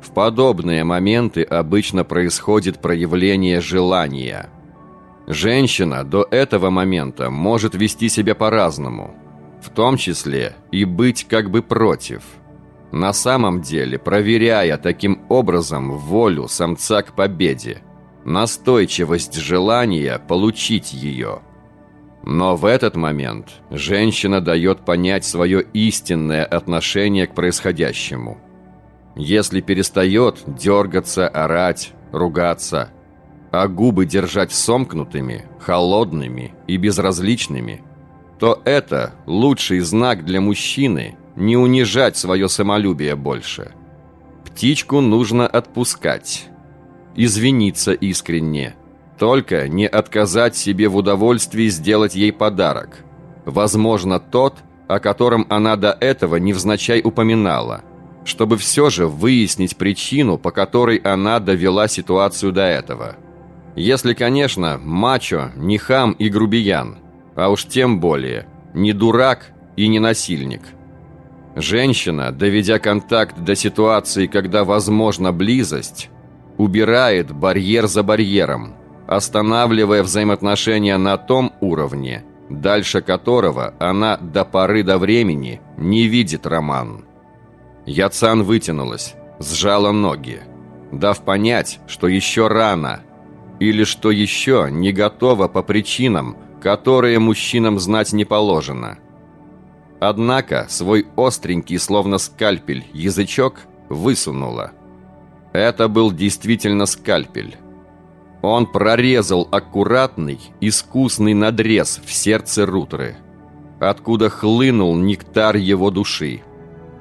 В подобные моменты обычно происходит проявление желания. Женщина до этого момента может вести себя по-разному. В том числе и быть как бы против. На самом деле, проверяя таким образом волю самца к победе, настойчивость желания получить ее. Но в этот момент женщина дает понять свое истинное отношение к происходящему. Если перестает дергаться, орать, ругаться, а губы держать сомкнутыми, холодными и безразличными, то это лучший знак для мужчины не унижать свое самолюбие больше. Птичку нужно отпускать, извиниться искренне, только не отказать себе в удовольствии сделать ей подарок. Возможно, тот, о котором она до этого невзначай упоминала – чтобы все же выяснить причину, по которой она довела ситуацию до этого. Если, конечно, мачо не хам и грубиян, а уж тем более не дурак и не насильник. Женщина, доведя контакт до ситуации, когда возможна близость, убирает барьер за барьером, останавливая взаимоотношения на том уровне, дальше которого она до поры до времени не видит роман. Яцан вытянулась, сжала ноги, дав понять, что еще рано, или что еще не готова по причинам, которые мужчинам знать не положено. Однако свой остренький, словно скальпель, язычок высунула. Это был действительно скальпель. Он прорезал аккуратный, искусный надрез в сердце Рутры, откуда хлынул нектар его души.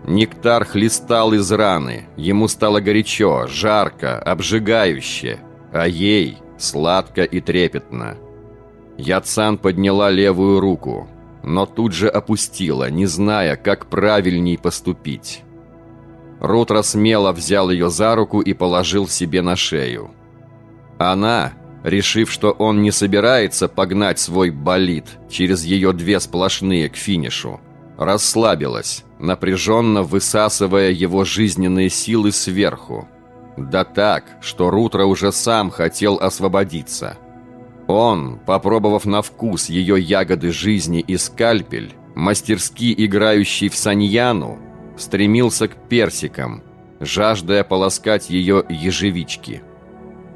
Нектар хлестал из раны. Ему стало горячо, жарко, обжигающе. А ей сладко и трепетно. Яцан подняла левую руку, но тут же опустила, не зная, как правильней поступить. Рутро смело взял ее за руку и положил себе на шею. Она, решив, что он не собирается погнать свой болид через ее две сплошные к финишу, расслабилась, напряженно высасывая его жизненные силы сверху. Да так, что Рутро уже сам хотел освободиться. Он, попробовав на вкус ее ягоды жизни и скальпель, мастерски играющий в саньяну, стремился к персикам, жаждая полоскать ее ежевички.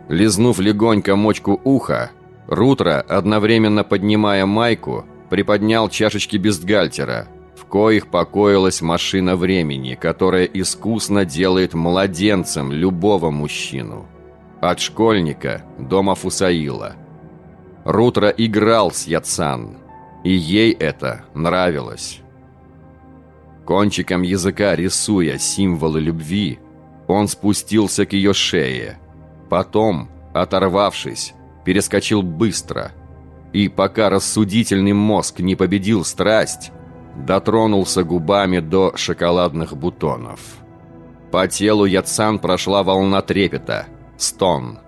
Лизнув легонько мочку уха, Рутро, одновременно поднимая майку, приподнял чашечки бюстгальтера – коих покоилась машина времени, которая искусно делает младенцем любого мужчину. От школьника до Мафусаила. Рутро играл с Яцан, и ей это нравилось. Кончиком языка рисуя символы любви, он спустился к ее шее. Потом, оторвавшись, перескочил быстро. И пока рассудительный мозг не победил страсть, дотронулся губами до шоколадных бутонов. По телу Яцан прошла волна трепета, стон,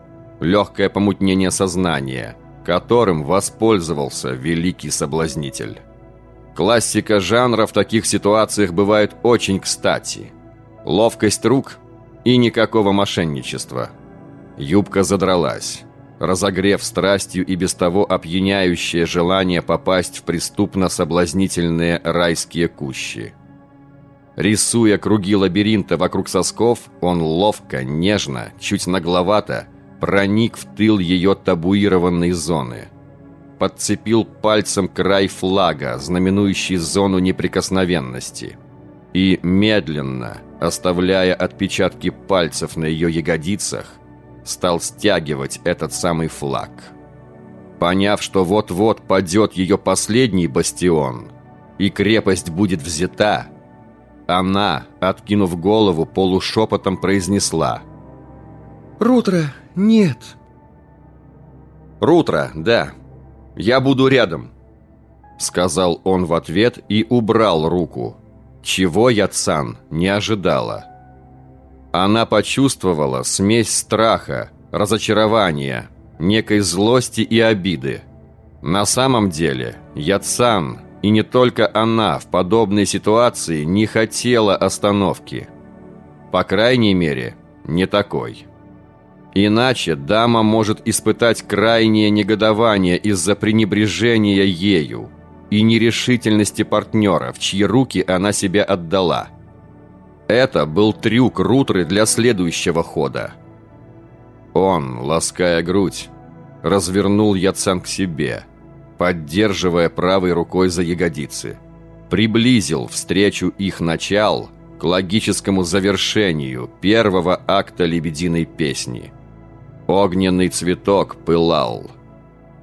легкое помутнение сознания, которым воспользовался великий соблазнитель. Классика жанра в таких ситуациях бывает очень кстати. Ловкость рук и никакого мошенничества. Юбка задралась разогрев страстью и без того опьяняющее желание попасть в преступно-соблазнительные райские кущи. Рисуя круги лабиринта вокруг сосков, он ловко, нежно, чуть нагловато проник в тыл ее табуированной зоны. Подцепил пальцем край флага, знаменующий зону неприкосновенности. И медленно, оставляя отпечатки пальцев на ее ягодицах, стал стягивать этот самый флаг. Поняв, что вот-вот падет ее последний бастион, и крепость будет взята, она, откинув голову, полушепотом произнесла «Рутро, нет!» «Рутро, да, я буду рядом», — сказал он в ответ и убрал руку, чего Яцан не ожидала. Она почувствовала смесь страха, разочарования, некой злости и обиды. На самом деле, Яцан, и не только она в подобной ситуации не хотела остановки. По крайней мере, не такой. Иначе дама может испытать крайнее негодование из-за пренебрежения ею, и нерешительности партнера, в чьи руки она себя отдала. Это был трюк Рутры для следующего хода. Он, лаская грудь, развернул Яцан к себе, поддерживая правой рукой за ягодицы. Приблизил встречу их начал к логическому завершению первого акта «Лебединой песни». Огненный цветок пылал.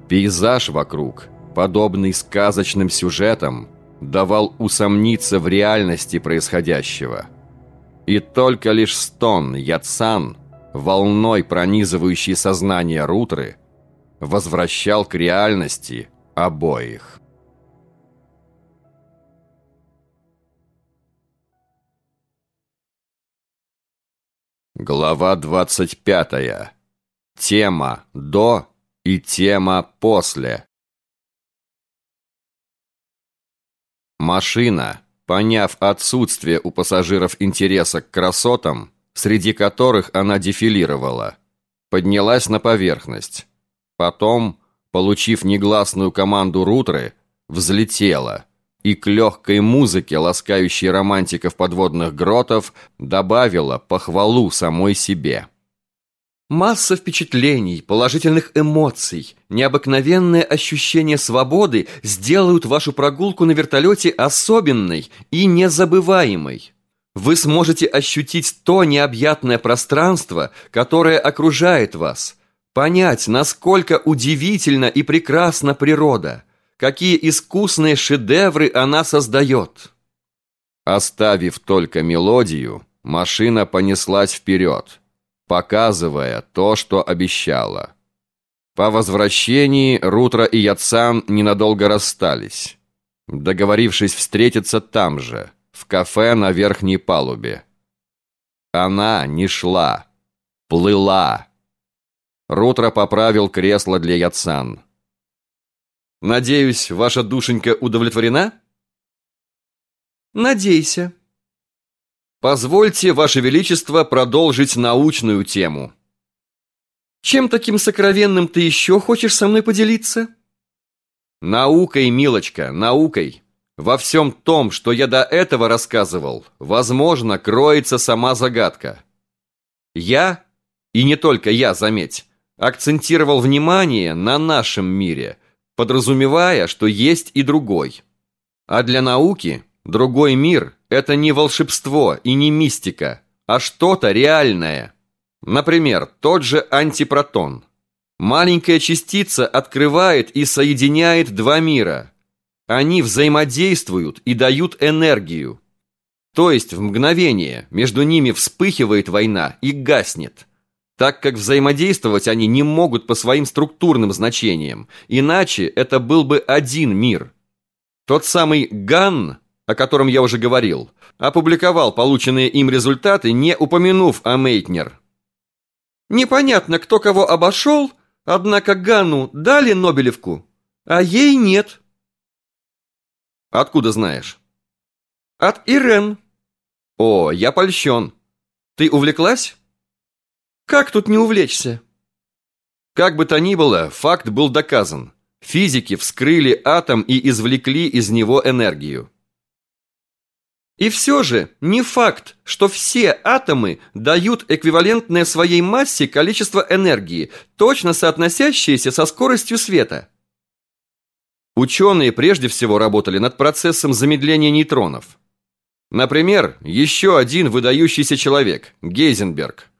Пейзаж вокруг, подобный сказочным сюжетам, давал усомниться в реальности происходящего. И только лишь стон Яцан, волной пронизывающий сознание Рутры, возвращал к реальности обоих. Глава 25. Тема «До» и тема «После». Машина, поняв отсутствие у пассажиров интереса к красотам, среди которых она дефилировала, поднялась на поверхность. Потом, получив негласную команду Рутры, взлетела и к легкой музыке, ласкающей романтиков подводных гротов, добавила похвалу самой себе. Масса впечатлений, положительных эмоций, необыкновенное ощущение свободы сделают вашу прогулку на вертолете особенной и незабываемой. Вы сможете ощутить то необъятное пространство, которое окружает вас, понять, насколько удивительна и прекрасна природа, какие искусные шедевры она создает. Оставив только мелодию, машина понеслась вперед, показывая то, что обещала. По возвращении Рутра и Яцан ненадолго расстались, договорившись встретиться там же, в кафе на верхней палубе. Она не шла, плыла, Рутро поправил кресло для Яцан. «Надеюсь, ваша душенька удовлетворена?» «Надейся». «Позвольте, ваше величество, продолжить научную тему». «Чем таким сокровенным ты еще хочешь со мной поделиться?» «Наукой, милочка, наукой. Во всем том, что я до этого рассказывал, возможно, кроется сама загадка. Я, и не только я, заметь, акцентировал внимание на нашем мире, подразумевая, что есть и другой. А для науки другой мир – это не волшебство и не мистика, а что-то реальное. Например, тот же антипротон. Маленькая частица открывает и соединяет два мира. Они взаимодействуют и дают энергию. То есть в мгновение между ними вспыхивает война и гаснет так как взаимодействовать они не могут по своим структурным значениям, иначе это был бы один мир. Тот самый Ганн, о котором я уже говорил, опубликовал полученные им результаты, не упомянув о Мейтнер. Непонятно, кто кого обошел, однако Ганну дали Нобелевку, а ей нет. Откуда знаешь? От Ирен. О, я польщен. Ты увлеклась? Как тут не увлечься? Как бы то ни было, факт был доказан. Физики вскрыли атом и извлекли из него энергию. И все же не факт, что все атомы дают эквивалентное своей массе количество энергии, точно соотносящееся со скоростью света. Ученые прежде всего работали над процессом замедления нейтронов. Например, еще один выдающийся человек – Гейзенберг –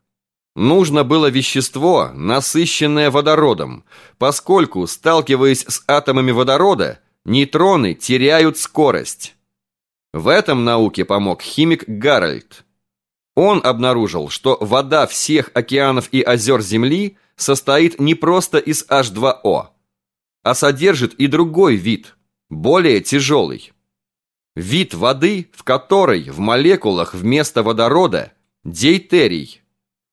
Нужно было вещество, насыщенное водородом, поскольку, сталкиваясь с атомами водорода, нейтроны теряют скорость. В этом науке помог химик Гарольд. Он обнаружил, что вода всех океанов и озер Земли состоит не просто из H2O, а содержит и другой вид, более тяжелый. Вид воды, в которой в молекулах вместо водорода дейтерий –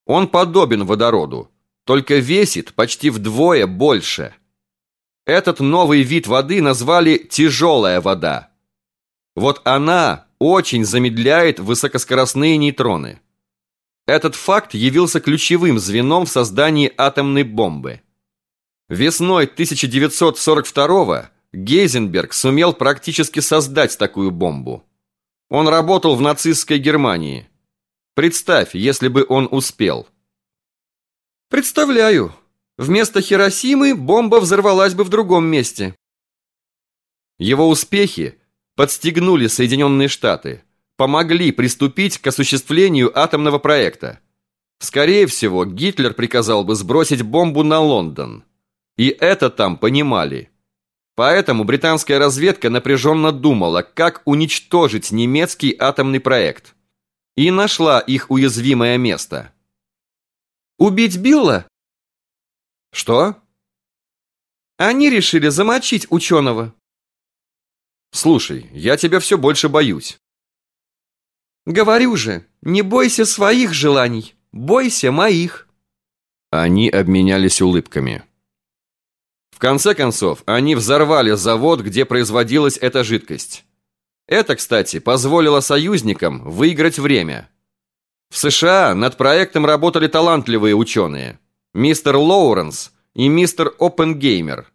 он подобен водороду, только весит почти вдвое больше. Этот новый вид воды назвали «тяжелая вода». Вот она очень замедляет высокоскоростные нейтроны. Этот факт явился ключевым звеном в создании атомной бомбы. Весной 1942 Гейзенберг сумел практически создать такую бомбу. Он работал в нацистской Германии. Представь, если бы он успел. Представляю. Вместо Хиросимы бомба взорвалась бы в другом месте. Его успехи подстегнули Соединенные Штаты, помогли приступить к осуществлению атомного проекта. Скорее всего, Гитлер приказал бы сбросить бомбу на Лондон. И это там понимали. Поэтому британская разведка напряженно думала, как уничтожить немецкий атомный проект. И нашла их уязвимое место. Убить Билла? Что? Они решили замочить ученого. Слушай, я тебя все больше боюсь. Говорю же, не бойся своих желаний, бойся моих. Они обменялись улыбками. В конце концов, они взорвали завод, где производилась эта жидкость. Это, кстати, позволило союзникам выиграть время. В США над проектом работали талантливые ученые. Мистер Лоуренс и мистер Оппенгеймер.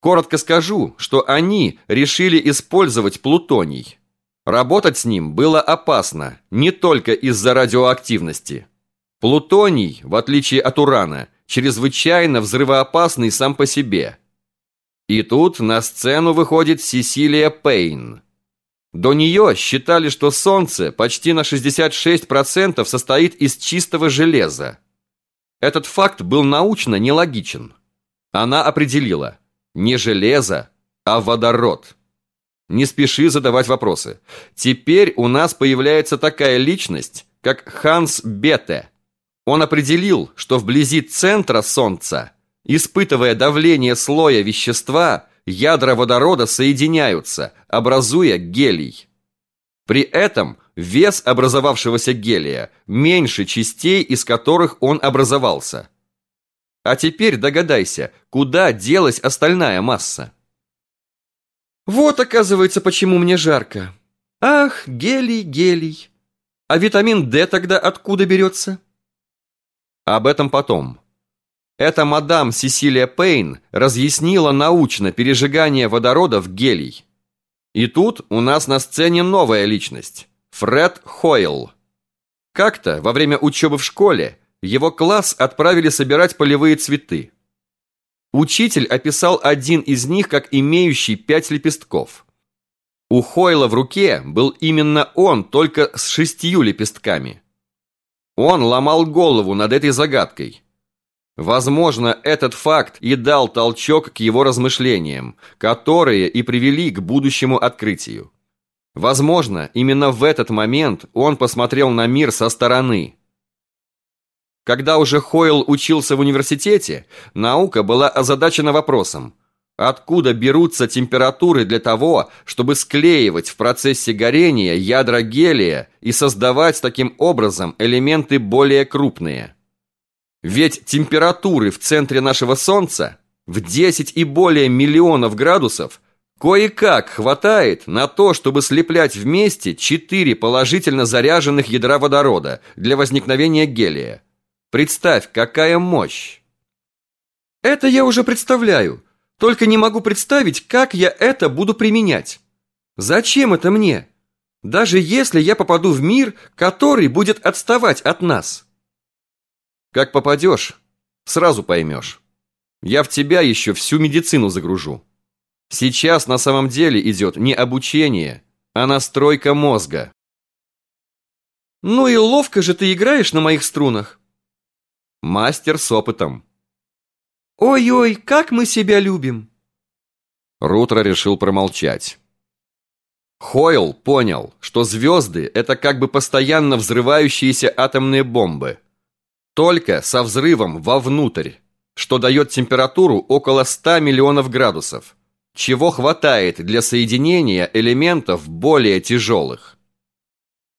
Коротко скажу, что они решили использовать плутоний. Работать с ним было опасно, не только из-за радиоактивности. Плутоний, в отличие от урана, чрезвычайно взрывоопасный сам по себе. И тут на сцену выходит Сесилия Пейн. До нее считали, что Солнце почти на 66% состоит из чистого железа. Этот факт был научно нелогичен. Она определила – не железо, а водород. Не спеши задавать вопросы. Теперь у нас появляется такая личность, как Ханс Бете. Он определил, что вблизи центра Солнца, испытывая давление слоя вещества, ядра водорода соединяются, образуя гелий. При этом вес образовавшегося гелия меньше частей, из которых он образовался – а теперь догадайся, куда делась остальная масса? Вот, оказывается, почему мне жарко. Ах, гелий, гелий. А витамин D тогда откуда берется? Об этом потом. Эта мадам Сесилия Пейн разъяснила научно пережигание водорода в гелий. И тут у нас на сцене новая личность – Фред Хойл. Как-то во время учебы в школе его класс отправили собирать полевые цветы. Учитель описал один из них как имеющий пять лепестков. У Хойла в руке был именно он, только с шестью лепестками. Он ломал голову над этой загадкой. Возможно, этот факт и дал толчок к его размышлениям, которые и привели к будущему открытию. Возможно, именно в этот момент он посмотрел на мир со стороны – когда уже Хойл учился в университете, наука была озадачена вопросом, откуда берутся температуры для того, чтобы склеивать в процессе горения ядра гелия и создавать таким образом элементы более крупные. Ведь температуры в центре нашего Солнца в 10 и более миллионов градусов кое-как хватает на то, чтобы слеплять вместе четыре положительно заряженных ядра водорода для возникновения гелия. Представь, какая мощь! Это я уже представляю, только не могу представить, как я это буду применять. Зачем это мне? Даже если я попаду в мир, который будет отставать от нас. Как попадешь, сразу поймешь. Я в тебя еще всю медицину загружу. Сейчас на самом деле идет не обучение, а настройка мозга. Ну и ловко же ты играешь на моих струнах. Мастер с опытом. Ой-ой, как мы себя любим. Рутро решил промолчать. Хойл понял, что звезды – это как бы постоянно взрывающиеся атомные бомбы. Только со взрывом вовнутрь, что дает температуру около 100 миллионов градусов, чего хватает для соединения элементов более тяжелых.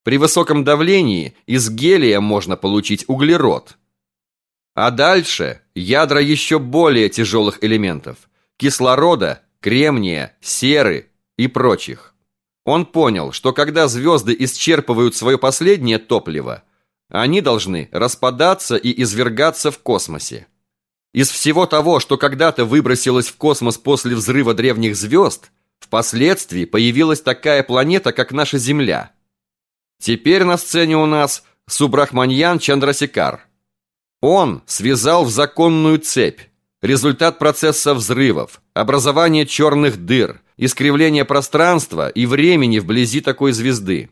При высоком давлении из гелия можно получить углерод – а дальше ядра еще более тяжелых элементов – кислорода, кремния, серы и прочих. Он понял, что когда звезды исчерпывают свое последнее топливо, они должны распадаться и извергаться в космосе. Из всего того, что когда-то выбросилось в космос после взрыва древних звезд, впоследствии появилась такая планета, как наша Земля. Теперь на сцене у нас Субрахманьян Чандрасикар. Он связал в законную цепь результат процесса взрывов, образование черных дыр, искривление пространства и времени вблизи такой звезды.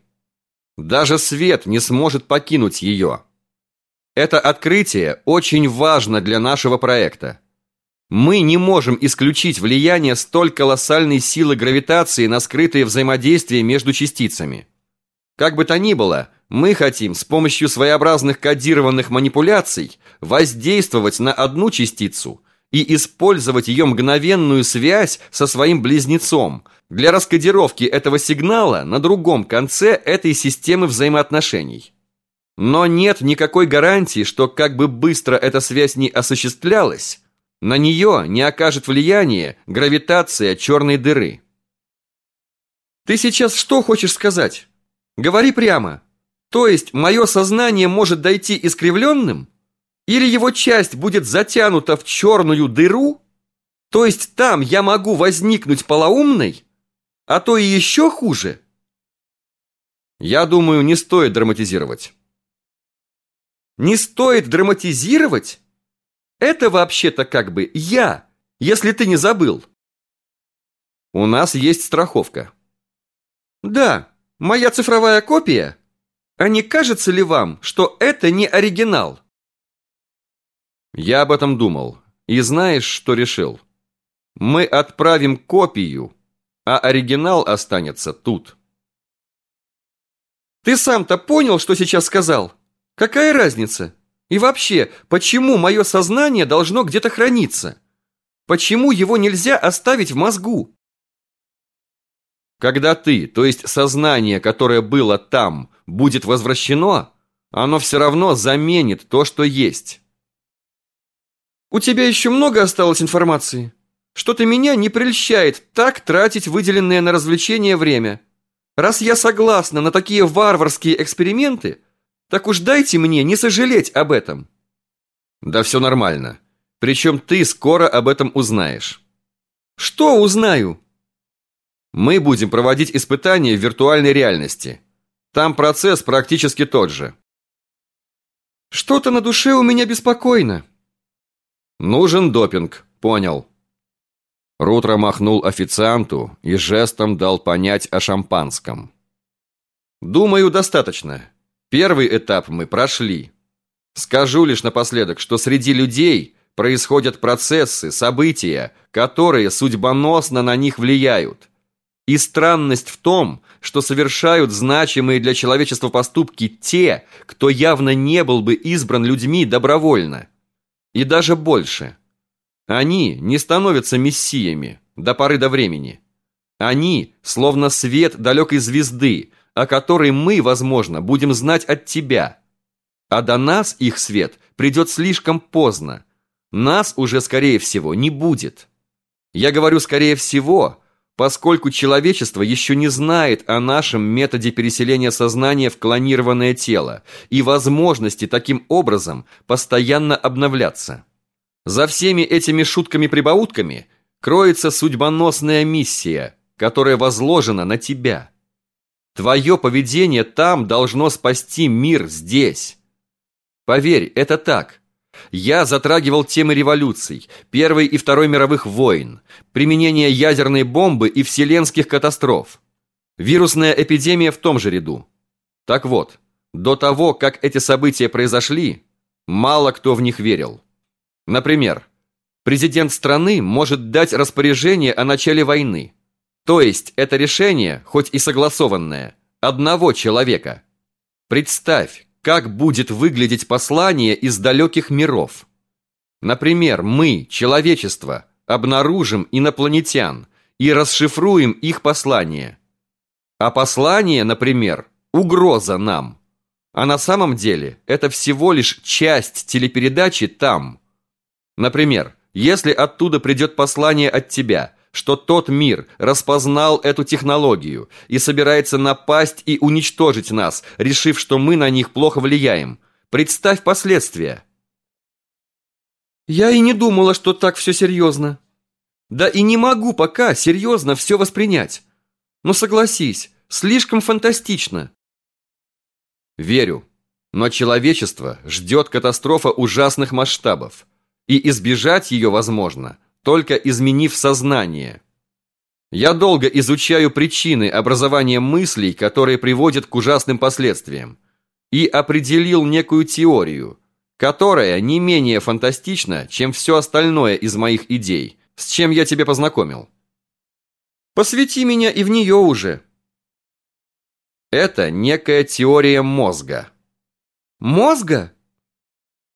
Даже свет не сможет покинуть ее. Это открытие очень важно для нашего проекта. Мы не можем исключить влияние столь колоссальной силы гравитации на скрытые взаимодействия между частицами. Как бы то ни было, мы хотим с помощью своеобразных кодированных манипуляций воздействовать на одну частицу и использовать ее мгновенную связь со своим близнецом для раскодировки этого сигнала на другом конце этой системы взаимоотношений. Но нет никакой гарантии, что как бы быстро эта связь не осуществлялась, на нее не окажет влияние гравитация черной дыры. Ты сейчас что хочешь сказать? Говори прямо. То есть мое сознание может дойти искривленным? Или его часть будет затянута в черную дыру? То есть там я могу возникнуть полоумной? А то и еще хуже? Я думаю, не стоит драматизировать. Не стоит драматизировать? Это вообще-то как бы я, если ты не забыл. У нас есть страховка. Да, моя цифровая копия. А не кажется ли вам, что это не оригинал? Я об этом думал. И знаешь, что решил? Мы отправим копию, а оригинал останется тут. Ты сам-то понял, что сейчас сказал? Какая разница? И вообще, почему мое сознание должно где-то храниться? Почему его нельзя оставить в мозгу? Когда ты, то есть сознание, которое было там, будет возвращено, оно все равно заменит то, что есть. У тебя еще много осталось информации? Что-то меня не прельщает так тратить выделенное на развлечение время. Раз я согласна на такие варварские эксперименты, так уж дайте мне не сожалеть об этом. Да все нормально. Причем ты скоро об этом узнаешь. Что узнаю? Мы будем проводить испытания в виртуальной реальности. Там процесс практически тот же. Что-то на душе у меня беспокойно. «Нужен допинг, понял». Рутро махнул официанту и жестом дал понять о шампанском. «Думаю, достаточно. Первый этап мы прошли. Скажу лишь напоследок, что среди людей происходят процессы, события, которые судьбоносно на них влияют. И странность в том, что совершают значимые для человечества поступки те, кто явно не был бы избран людьми добровольно». И даже больше. Они не становятся мессиями до поры до времени. Они словно свет далекой звезды, о которой мы, возможно, будем знать от тебя. А до нас их свет придет слишком поздно. Нас уже, скорее всего, не будет. Я говорю «скорее всего», поскольку человечество еще не знает о нашем методе переселения сознания в клонированное тело и возможности таким образом постоянно обновляться. За всеми этими шутками-прибаутками кроется судьбоносная миссия, которая возложена на тебя. Твое поведение там должно спасти мир здесь. Поверь, это так. Я затрагивал темы революций, Первой и Второй мировых войн, применение ядерной бомбы и вселенских катастроф. Вирусная эпидемия в том же ряду. Так вот, до того, как эти события произошли, мало кто в них верил. Например, президент страны может дать распоряжение о начале войны. То есть это решение, хоть и согласованное, одного человека. Представь, как будет выглядеть послание из далеких миров. Например, мы, человечество, обнаружим инопланетян и расшифруем их послание. А послание, например, угроза нам. А на самом деле это всего лишь часть телепередачи там. Например, если оттуда придет послание от тебя – что тот мир распознал эту технологию и собирается напасть и уничтожить нас, решив, что мы на них плохо влияем. Представь последствия. Я и не думала, что так все серьезно. Да и не могу пока серьезно все воспринять. Но согласись, слишком фантастично. Верю. Но человечество ждет катастрофа ужасных масштабов. И избежать ее возможно, только изменив сознание. Я долго изучаю причины образования мыслей, которые приводят к ужасным последствиям. И определил некую теорию, которая не менее фантастична, чем все остальное из моих идей, с чем я тебе познакомил. Посвяти меня и в нее уже. Это некая теория мозга. Мозга?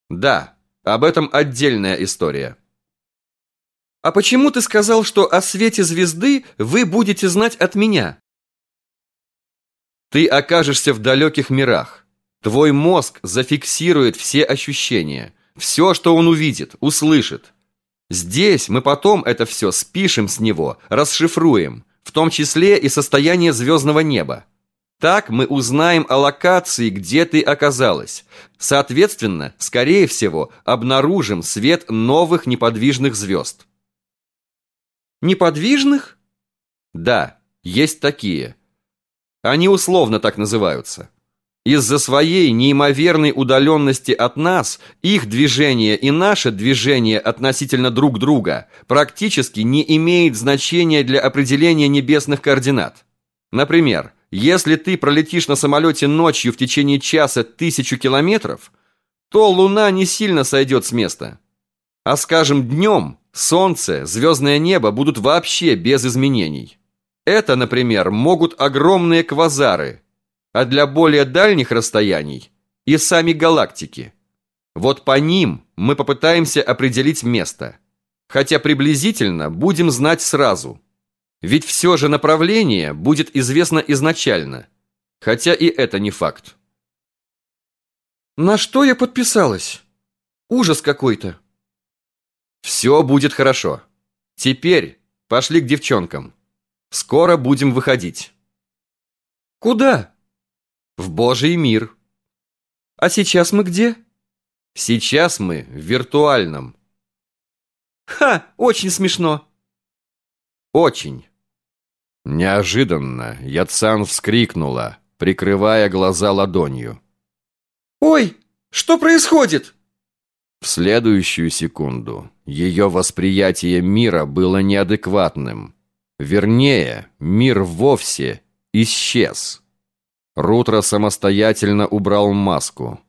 Да, об этом отдельная история. А почему ты сказал, что о свете звезды вы будете знать от меня? Ты окажешься в далеких мирах. Твой мозг зафиксирует все ощущения, все, что он увидит, услышит. Здесь мы потом это все спишем с него, расшифруем, в том числе и состояние звездного неба. Так мы узнаем о локации, где ты оказалась. Соответственно, скорее всего, обнаружим свет новых неподвижных звезд. Неподвижных? Да, есть такие. Они условно так называются. Из-за своей неимоверной удаленности от нас, их движение и наше движение относительно друг друга практически не имеет значения для определения небесных координат. Например, если ты пролетишь на самолете ночью в течение часа тысячу километров, то Луна не сильно сойдет с места. А скажем, днем Солнце, звездное небо будут вообще без изменений. Это, например, могут огромные квазары, а для более дальних расстояний и сами галактики. Вот по ним мы попытаемся определить место. Хотя приблизительно будем знать сразу. Ведь все же направление будет известно изначально. Хотя и это не факт. На что я подписалась? Ужас какой-то. Все будет хорошо. Теперь пошли к девчонкам. Скоро будем выходить. Куда? В Божий мир. А сейчас мы где? Сейчас мы в виртуальном. Ха, очень смешно. Очень. Неожиданно Яцан вскрикнула, прикрывая глаза ладонью. «Ой, что происходит?» В следующую секунду ее восприятие мира было неадекватным. Вернее, мир вовсе исчез. Рутро самостоятельно убрал маску.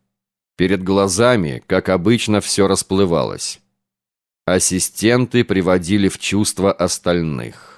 Перед глазами, как обычно, все расплывалось. Ассистенты приводили в чувство остальных.